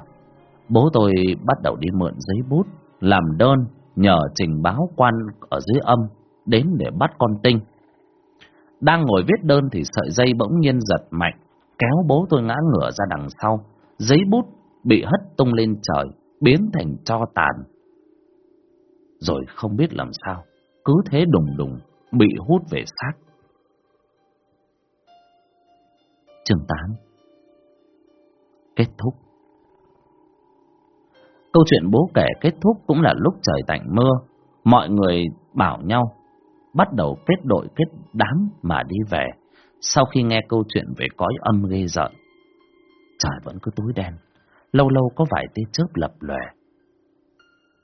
bố tôi bắt đầu đi mượn giấy bút, làm đơn, nhờ trình báo quan ở dưới âm, đến để bắt con tinh. Đang ngồi viết đơn thì sợi dây bỗng nhiên giật mạnh, kéo bố tôi ngã ngửa ra đằng sau, giấy bút bị hất tung lên trời, biến thành cho tàn. Rồi không biết làm sao, cứ thế đùng đùng, bị hút về xác. Chương 8 Kết thúc Câu chuyện bố kể kết thúc cũng là lúc trời tạnh mưa, mọi người bảo nhau, bắt đầu kết đội kết đám mà đi về sau khi nghe câu chuyện về cõi âm ghê rợn. Trời vẫn cứ tối đen, lâu lâu có vài tia chớp lập lòe.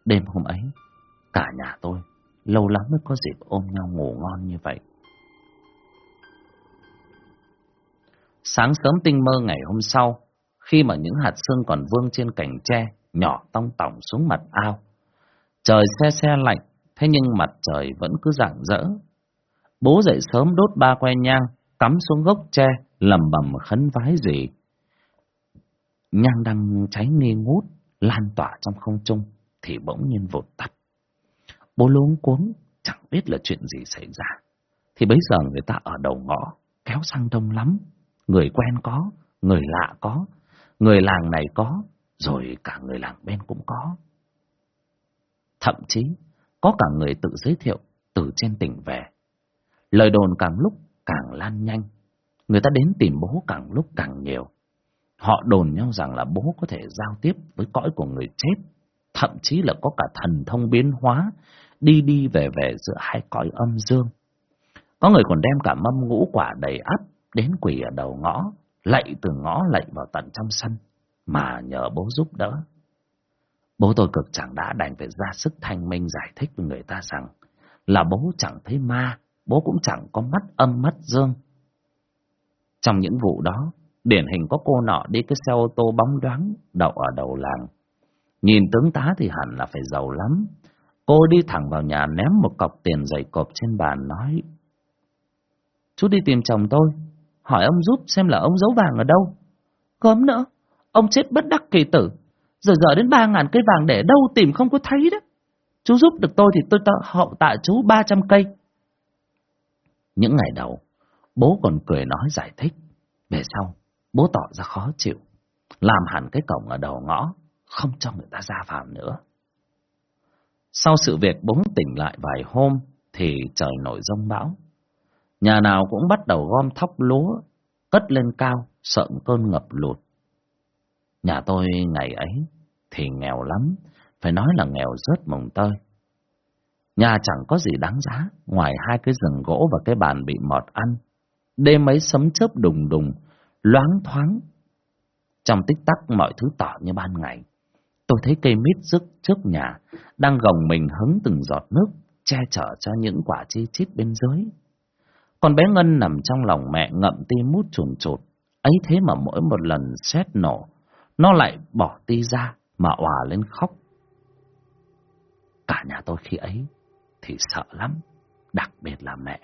Đêm hôm ấy, cả nhà tôi lâu lắm mới có dịp ôm nhau ngủ ngon như vậy. Sáng sớm tinh mơ ngày hôm sau, khi mà những hạt sương còn vương trên cành tre, nhỏ tong tỏng xuống mặt ao. Trời xe xe lạnh, thế nhưng mặt trời vẫn cứ rạng rỡ. Bố dậy sớm đốt ba que nhang, cắm xuống gốc tre, lầm bầm khấn vái gì. Nhang đang cháy nghi ngút, lan tỏa trong không trung, thì bỗng nhiên vụt tắt. Bố luống cuống, chẳng biết là chuyện gì xảy ra. Thì bấy giờ người ta ở đầu ngõ, kéo sang đông lắm. Người quen có, người lạ có, người làng này có, rồi cả người làng bên cũng có. Thậm chí, có cả người tự giới thiệu từ trên tỉnh về. Lời đồn càng lúc càng lan nhanh. Người ta đến tìm bố càng lúc càng nhiều. Họ đồn nhau rằng là bố có thể giao tiếp với cõi của người chết, thậm chí là có cả thần thông biến hóa, đi đi về về giữa hai cõi âm dương. Có người còn đem cả mâm ngũ quả đầy ắp đến quỷ ở đầu ngõ, lạy từ ngõ lạy vào tận trong sân, mà nhờ bố giúp đỡ. Bố tôi cực chẳng đã đành phải ra sức thanh minh giải thích với người ta rằng là bố chẳng thấy ma, bố cũng chẳng có mắt âm mắt dương. Trong những vụ đó, Điển hình có cô nọ đi cái xe ô tô bóng đoáng đậu ở đầu làng. Nhìn tướng tá thì hẳn là phải giàu lắm. Cô đi thẳng vào nhà ném một cọc tiền dày cộp trên bàn nói. Chú đi tìm chồng tôi, hỏi ông giúp xem là ông giấu vàng ở đâu. Cấm nữa, ông chết bất đắc kỳ tử. Giờ giờ đến ba ngàn cây vàng để đâu tìm không có thấy đó. Chú giúp được tôi thì tôi hậu tạ chú ba trăm cây. Những ngày đầu, bố còn cười nói giải thích. Về sau, bố tỏ ra khó chịu. Làm hẳn cái cổng ở đầu ngõ, không cho người ta ra vào nữa. Sau sự việc bỗng tỉnh lại vài hôm, thì trời nổi rông bão. Nhà nào cũng bắt đầu gom thóc lúa, cất lên cao, sợ cơn ngập lụt. Nhà tôi ngày ấy thì nghèo lắm, phải nói là nghèo rớt mồng tơi. Nhà chẳng có gì đáng giá, ngoài hai cái rừng gỗ và cái bàn bị mọt ăn. Đêm ấy sấm chớp đùng đùng, loáng thoáng. Trong tích tắc mọi thứ tỏ như ban ngày. Tôi thấy cây mít rức trước nhà, đang gồng mình hứng từng giọt nước, che chở cho những quả chi chít bên dưới. Con bé Ngân nằm trong lòng mẹ ngậm ti mút chuồn chột, ấy thế mà mỗi một lần xét nổ, nó lại bỏ ti ra mà òa lên khóc. Cả nhà tôi khi ấy thì sợ lắm, đặc biệt là mẹ.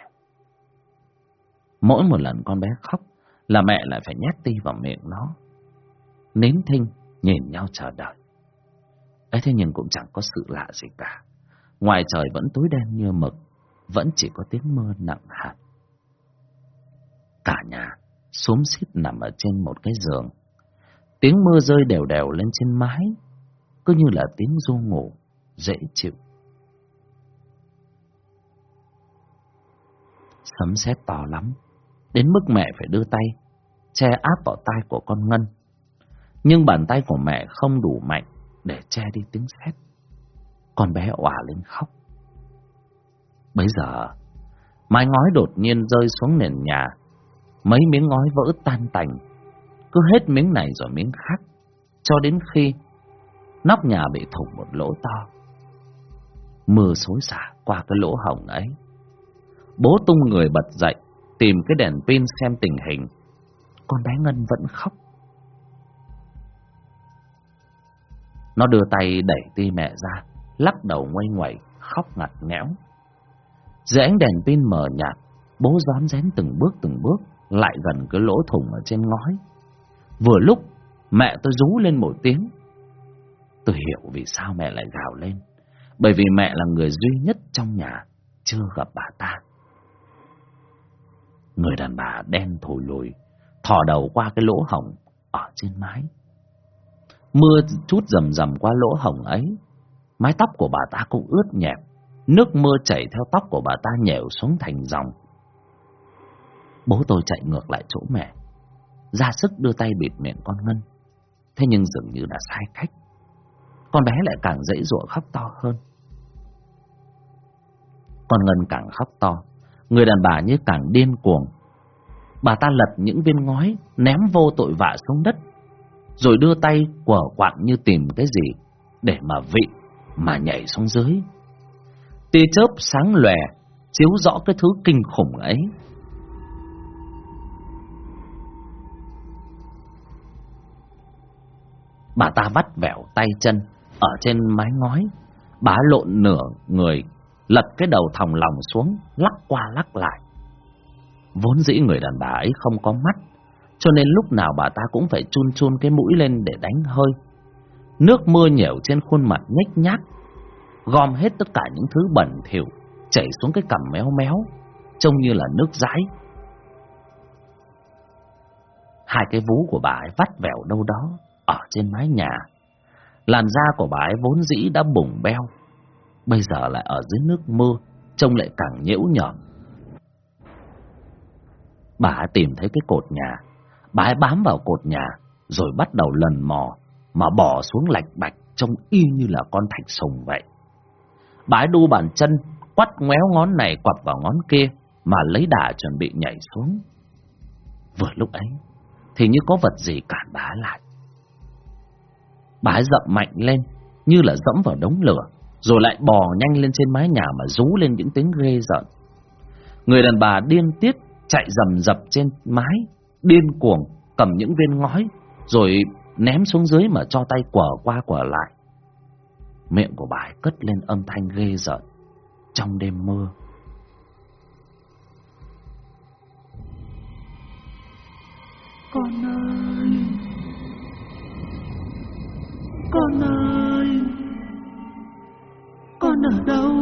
Mỗi một lần con bé khóc là mẹ lại phải nhét ti vào miệng nó. Nín thinh, nhìn nhau chờ đợi. ấy thế nhưng cũng chẳng có sự lạ gì cả. Ngoài trời vẫn tối đen như mực, vẫn chỉ có tiếng mưa nặng hạt. Cả nhà xúm xít nằm ở trên một cái giường. Tiếng mưa rơi đều đều lên trên mái, cứ như là tiếng du ngủ, dễ chịu. Sấm sét to lắm, đến mức mẹ phải đưa tay, che áp vào tai của con Ngân. Nhưng bàn tay của mẹ không đủ mạnh để che đi tiếng sét. Con bé òa lên khóc. Bây giờ, mái ngói đột nhiên rơi xuống nền nhà, mấy miếng ngói vỡ tan tành, cứ hết miếng này rồi miếng khác, cho đến khi nóc nhà bị thủng một lỗ to. Mưa xối xả qua cái lỗ hổng ấy. Bố tung người bật dậy, tìm cái đèn pin xem tình hình. Con bé Ngân vẫn khóc. Nó đưa tay đẩy ti mẹ ra, lắc đầu ngoay ngoẩy, khóc ngặt nghẽo. Dưới ánh đèn pin mờ nhạt, bố rón rén từng bước từng bước, lại gần cái lỗ thủng ở trên ngói. Vừa lúc, mẹ tôi rú lên một tiếng. Tôi hiểu vì sao mẹ lại gào lên. Bởi vì mẹ là người duy nhất trong nhà chưa gặp bà ta. Người đàn bà đen thổi lùi, thò đầu qua cái lỗ hổng ở trên mái. Mưa chút rầm rầm qua lỗ hổng ấy, mái tóc của bà ta cũng ướt nhẹp, nước mưa chảy theo tóc của bà ta nhèo xuống thành dòng. Bố tôi chạy ngược lại chỗ mẹ, ra sức đưa tay bịt miệng con Ngân. Thế nhưng dường như đã sai cách. Con bé lại càng dãy dụa khóc to hơn. Con Ngân càng khóc to, người đàn bà như càng điên cuồng. Bà ta lật những viên ngói, ném vô tội vạ xuống đất, rồi đưa tay quở quạng như tìm cái gì để mà vị, mà nhảy xuống dưới. Tia chớp sáng lòe, chiếu rõ cái thứ kinh khủng ấy. Bà ta vắt vẻo tay chân ở trên mái ngói, bá lộn nửa người, lật cái đầu thòng lòng xuống, lắc qua lắc lại. Vốn dĩ người đàn bà ấy không có mắt, cho nên lúc nào bà ta cũng phải chun chun cái mũi lên để đánh hơi. Nước mưa nhiều trên khuôn mặt nhếch nhác, gom hết tất cả những thứ bẩn thỉu chảy xuống cái cằm méo méo, trông như là nước dãi. Hai cái vú của bà ấy vắt vẻo đâu đó, ở trên mái nhà. Làn da của bà ấy vốn dĩ đã bùng beo, bây giờ lại ở dưới nước mưa, trông lại càng nhễu nhọn Bà tìm thấy cái cột nhà, bà ấy bám vào cột nhà, rồi bắt đầu lần mò, mà bỏ xuống lạch bạch trông y như là con thạch sùng vậy. Bà ấy đu bàn chân, quắt ngoéo ngón này quặp vào ngón kia, mà lấy đà chuẩn bị nhảy xuống. Vừa lúc ấy, thì như có vật gì cản bà lại. Bà ấy dậm mạnh lên, như là dẫm vào đống lửa, rồi lại bò nhanh lên trên mái nhà mà rú lên những tiếng ghê giận. Người đàn bà điên tiết chạy rầm rập trên mái, điên cuồng, cầm những viên ngói rồi ném xuống dưới mà cho tay quở qua quở lại. Miệng của bà ấy cất lên âm thanh ghê rợn trong đêm mưa. Con ơi! Con ơi! Con ở đâu?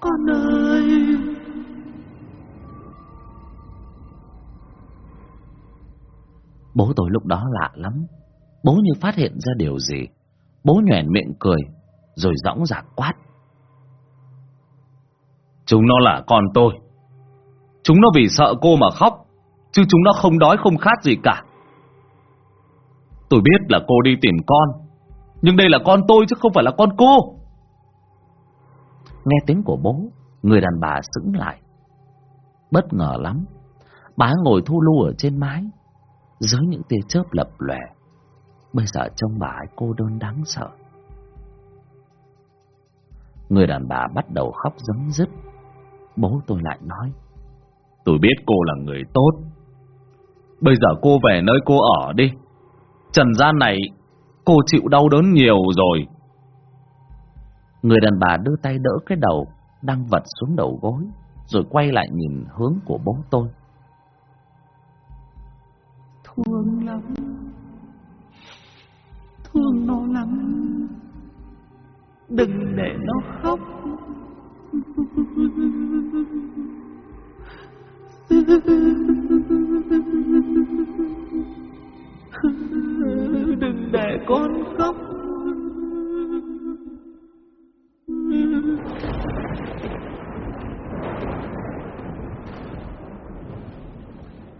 Con ơi! Bố tôi lúc đó lạ lắm. Bố như phát hiện ra điều gì. Bố nhoẻn miệng cười, rồi dõng dạc quát. Chúng nó là con tôi. Chúng nó vì sợ cô mà khóc, chứ chúng nó không đói không khát gì cả. Tôi biết là cô đi tìm con, nhưng đây là con tôi chứ không phải là con cô. Nghe tiếng của bố, người đàn bà sững lại. Bất ngờ lắm, bà ngồi thu lu ở trên mái, dưới những tia chớp lập lòe. Bây giờ trông bà ấy cô đơn đáng sợ. Người đàn bà bắt đầu khóc dấm dứt. Bố tôi lại nói. Tôi biết cô là người tốt. Bây giờ cô về nơi cô ở đi. Trần gian này cô chịu đau đớn nhiều rồi. Người đàn bà đưa tay đỡ cái đầu đang vật xuống đầu gối, rồi quay lại nhìn hướng của bố tôi. Thương lắm. Thương nó lắm. Đừng để nó khóc. Đừng để con khóc.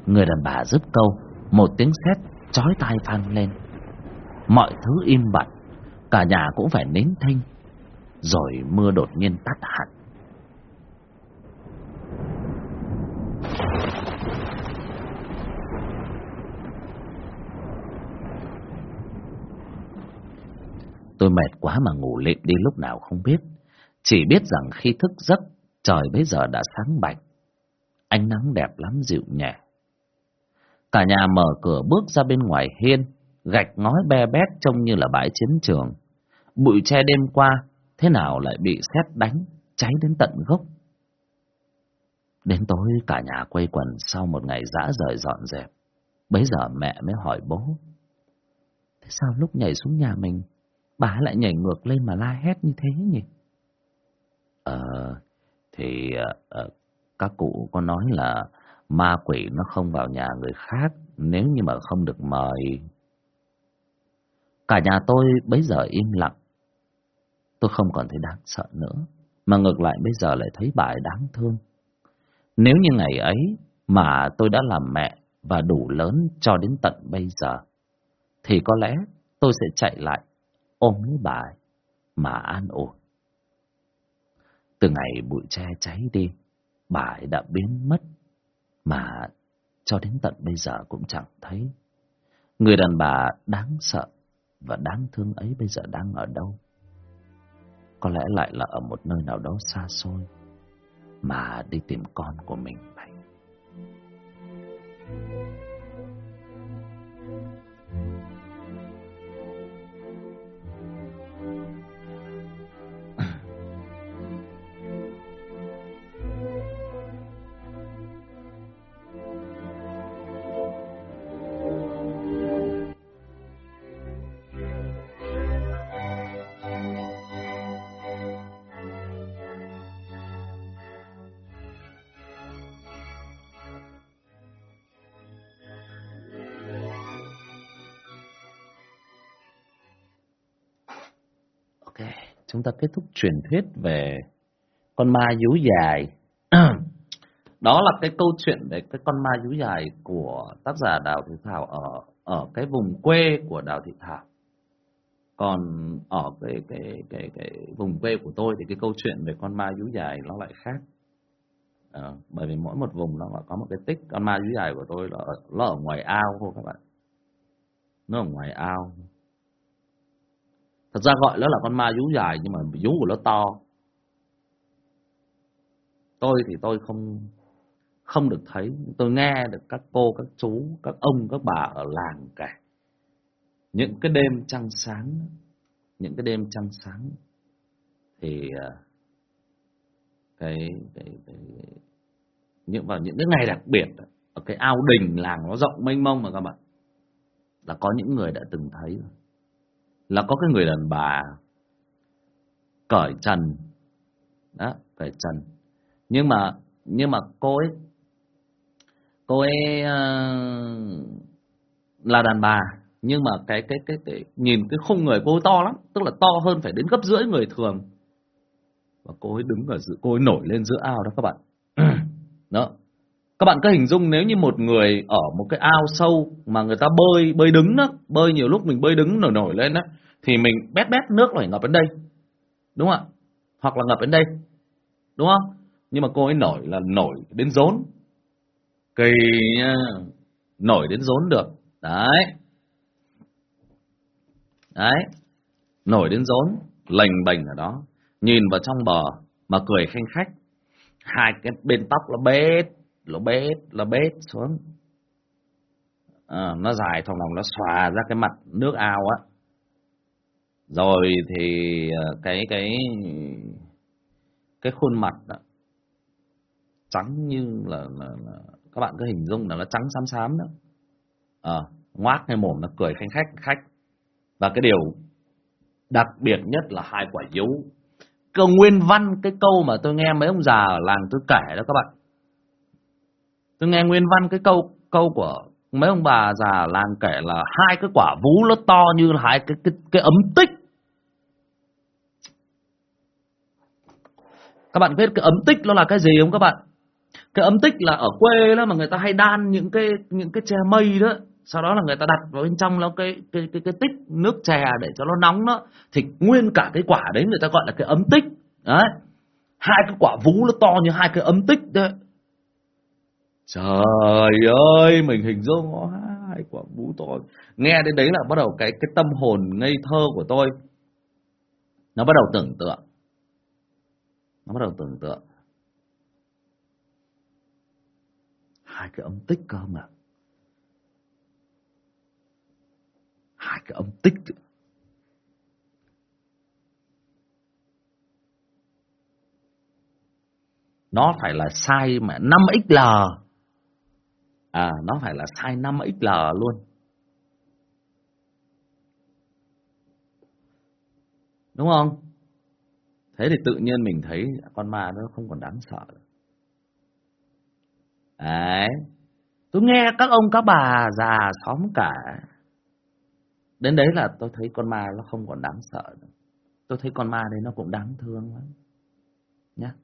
Người đàn bà giúp câu, một tiếng sét chói tai vang lên. Mọi thứ im bặt, cả nhà cũng phải nín thinh. Rồi mưa đột nhiên tắt hẳn. Tôi mệt quá mà ngủ lịm đi lúc nào không biết. Chỉ biết rằng khi thức giấc, trời bây giờ đã sáng bạch. Ánh nắng đẹp lắm dịu nhẹ. Cả nhà mở cửa bước ra bên ngoài hiên, gạch ngói be bét trông như là bãi chiến trường. Bụi tre đêm qua, thế nào lại bị xét đánh, cháy đến tận gốc. Đến tối cả nhà quay quần sau một ngày dã rời dọn dẹp. Bấy giờ mẹ mới hỏi bố. Thế sao lúc nhảy xuống nhà mình, bà lại nhảy ngược lên mà la hét như thế nhỉ? Ờ, thì uh, các cụ có nói là ma quỷ nó không vào nhà người khác nếu như mà không được mời. Cả nhà tôi bấy giờ im lặng. Tôi không còn thấy đáng sợ nữa, mà ngược lại bây giờ lại thấy bà ấy đáng thương. Nếu như ngày ấy mà tôi đã làm mẹ và đủ lớn cho đến tận bây giờ, thì có lẽ tôi sẽ chạy lại ôm lấy bà ấy mà an ủi. Từ ngày bụi tre cháy đi, bà ấy đã biến mất, mà cho đến tận bây giờ cũng chẳng thấy. Người đàn bà đáng sợ và đáng thương ấy bây giờ đang ở đâu? Có lẽ lại là ở một nơi nào đó xa xôi mà đi tìm con của mình vậy. Ta kết thúc truyền thuyết về con ma dú dài. Đó là cái câu chuyện về cái con ma dú dài của tác giả Đào Thị Thảo ở ở cái vùng quê của Đào Thị Thảo. Còn ở cái cái cái cái vùng quê của tôi thì cái câu chuyện về con ma dú dài nó lại khác. À, bởi vì mỗi một vùng nó có một cái tích con ma dú dài của tôi là nó ở ngoài ao thôi các bạn. Nó ở ngoài ao Thật ra gọi nó là con ma vú dài nhưng mà vú của nó to. Tôi thì tôi không không được thấy. Tôi nghe được các cô các chú các ông các bà ở làng kể. Những cái đêm trăng sáng những cái đêm trăng sáng thì à, cái, cái, cái những vào những cái ngày đặc biệt ở cái ao đình làng nó rộng mênh mông mà các bạn. Là có những người đã từng thấy rồi là có cái người đàn bà cởi trần đó cởi trần nhưng mà nhưng mà cô ấy cô ấy uh, là đàn bà. Nhưng mà cái cái cái, cái nhìn cái khung người cô ấy to lắm. Tức là to hơn phải đến gấp rưỡi người thường. Và cô ấy đứng ở giữa cô ấy nổi lên giữa ao đó các bạn. Đó các bạn cứ hình dung nếu như một người ở một cái ao sâu mà người ta bơi bơi đứng đó, bơi nhiều lúc mình bơi đứng nổi nổi lên đó, thì mình bét bét nước phải ngập đến đây. Đúng không ạ? Hoặc là ngập đến đây. Đúng không? Nhưng mà cô ấy nổi là nổi đến rốn. Kỳ nha. Nổi đến rốn được. Đấy. Đấy. Nổi đến rốn, lành bềnh ở đó. Nhìn vào trong bờ mà cười khanh khách. Hai cái bên tóc nó bết nó bết nó bết xuống. À, nó dài thòng lòng nó xòa ra cái mặt nước ao á. Rồi thì ờ, cái cái cái khuôn mặt đó, trắng như là, là, là các bạn cứ hình dung là nó trắng xám xám đó. À, ngoác cái mồm nó cười khanh khách khách. Và cái điều đặc biệt nhất là hai quả dấu. Câu nguyên văn cái câu mà tôi nghe mấy ông già ở làng tôi kể đó các bạn tôi nghe nguyên văn cái câu câu của mấy ông bà già làng kể là hai cái quả vú nó to như là hai cái cái cái ấm tích. Các bạn biết cái ấm tích nó là cái gì không các bạn? Cái ấm tích là ở quê đó mà người ta hay đan những cái những cái chè mây đó. Sau đó là người ta đặt vào bên trong nó cái cái cái cái tích nước chè để cho nó nóng đó. Thì nguyên cả cái quả đấy người ta gọi là cái ấm tích. Đấy. Hai cái quả vú nó to như hai cái ấm tích đấy trời ơi, mình hình dung hai quả vú to nghe đến đấy là bắt đầu cái cái tâm hồn ngây thơ của tôi, nó bắt đầu tưởng tượng. Nó bắt đầu tưởng tượng. Hai cái âm tích cơ mà. Hai cái âm tích nó phải là sai mà 5xl à nó phải là sai 5xl luôn đúng không thế thì tự nhiên mình thấy con ma nó không còn đáng sợ đấy tôi nghe các ông, các bà, già xóm cả Đến đấy là tôi thấy con ma nó không còn đáng sợ nữa. Tôi thấy con ma đấy nó cũng đáng thương lắm. Nhá.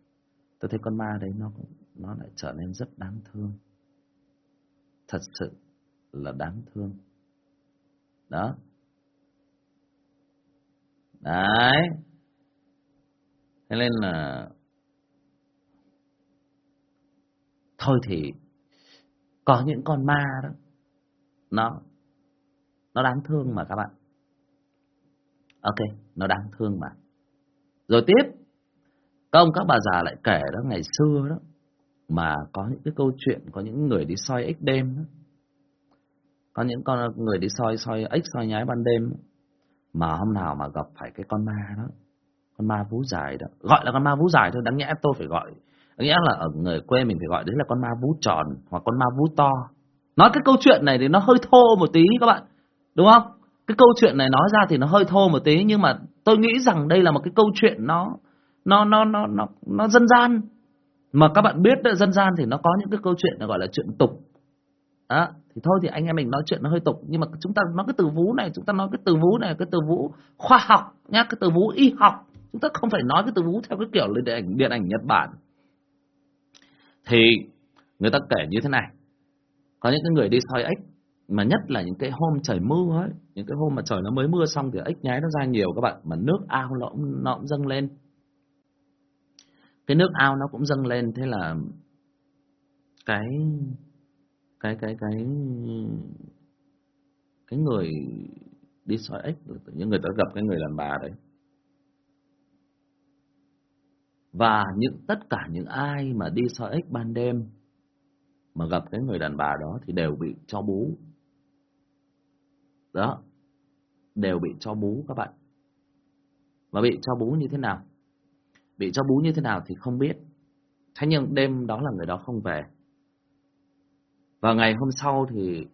Tôi thấy con ma đấy nó cũng, nó lại trở nên rất đáng thương. Thật sự là đáng thương. Đó. Đấy. Thế nên là thôi thì có những con ma đó, nó nó đáng thương mà các bạn ok, nó đáng thương mà rồi tiếp các ông các bà già lại kể đó, ngày xưa đó mà có những cái câu chuyện, có những người đi soi ếch đêm có những con, người đi soi soi ếch soi nhái ban đêm mà hôm nào mà gặp phải cái con ma đó, con ma vú dài đó, gọi là con ma vú dài thôi, đáng nhẽ tôi phải gọi đáng nhẽ là ở người quê mình phải gọi đấy là con ma vú tròn hoặc con ma vú to nói cái câu chuyện này thì nó hơi thô một tí các bạn, Đúng không? Cái câu chuyện này nói ra thì nó hơi thô một tí, nhưng mà tôi nghĩ rằng đây là một cái câu chuyện nó nó nó nó nó nó dân gian. Mà các bạn biết đấy, dân gian thì nó có những cái câu chuyện gọi là chuyện tục. Đó, thì thôi thì anh em mình nói chuyện nó hơi tục nhưng mà chúng ta nói cái từ vú này, chúng ta nói cái từ vú này cái từ vú khoa học nhá, cái từ vú y học. Chúng ta không phải nói cái từ vú theo cái kiểu điện ảnh điện ảnh Nhật Bản. Thì người ta kể như thế này. Có những cái người đi soi ếch mà nhất là những cái hôm trời mưa ấy những cái hôm mà trời nó mới mưa xong thì ếch nhái nó ra nhiều các bạn mà nước ao nó cũng, nó cũng dâng lên cái nước ao nó cũng dâng lên, thế là cái cái cái cái cái người đi soi ếch, những người ta gặp cái người đàn bà đấy. Và những, tất cả những ai mà đi soi ếch ban đêm mà gặp cái người đàn bà đó thì đều bị cho bú. Đó, đều bị cho bú các bạn. Và bị cho bú như thế nào? Bị cho bú như thế nào thì không biết. Thế nhưng đêm đó là người đó không về. Và ngày hôm sau thì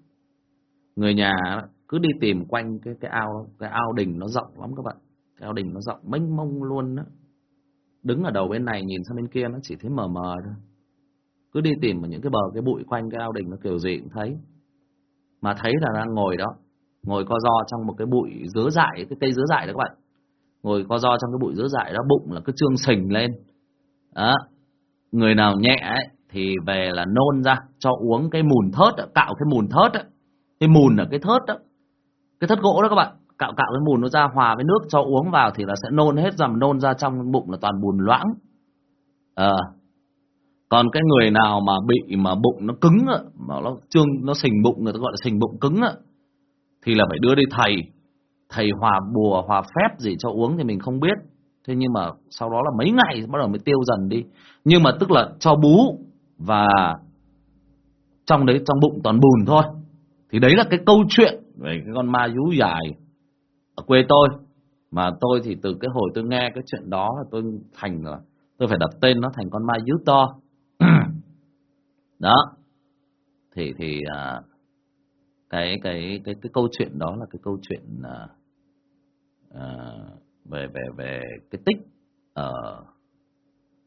người nhà cứ đi tìm quanh cái cái ao cái ao đình nó rộng lắm các bạn. Cái ao đình nó rộng mênh mông luôn đó đứng ở đầu bên này nhìn sang bên kia nó chỉ thấy mờ mờ thôi. Cứ đi tìm ở những cái bờ, cái bụi quanh cái ao đình nó kiểu gì cũng thấy. Mà thấy là đang ngồi đó, ngồi co ro trong một cái bụi dứa dại, cái cây dứa dại đó các bạn ngồi co do trong cái bụi dữ dại đó bụng là cứ trương sình lên. Đó. Người nào nhẹ ấy, thì về là nôn ra cho uống cái mùn thớt cạo cái mùn thớt đó. cái mùn ở cái thớt đó. Cái thớt gỗ đó các bạn cạo cạo cái mùn nó ra hòa với nước cho uống vào thì là sẽ nôn hết dầm nôn ra trong bụng là toàn bùn loãng. Ờ. À. còn cái người nào mà bị mà bụng nó cứng mà nó trương nó sình bụng người ta gọi là sình bụng cứng thì là phải đưa đi thầy thầy hòa bùa hòa phép gì cho uống thì mình không biết. Thế nhưng mà sau đó là mấy ngày bắt đầu mới tiêu dần đi. Nhưng mà tức là cho bú và trong đấy trong bụng toàn bùn thôi. Thì đấy là cái câu chuyện về cái con ma dú dài ở quê tôi. Mà tôi thì từ cái hồi tôi nghe cái chuyện đó là tôi thành là tôi phải đặt tên nó thành con ma dú to. Đó. Thì thì à, cái cái cái cái câu chuyện đó là cái câu chuyện à, à, về về về cái tích ở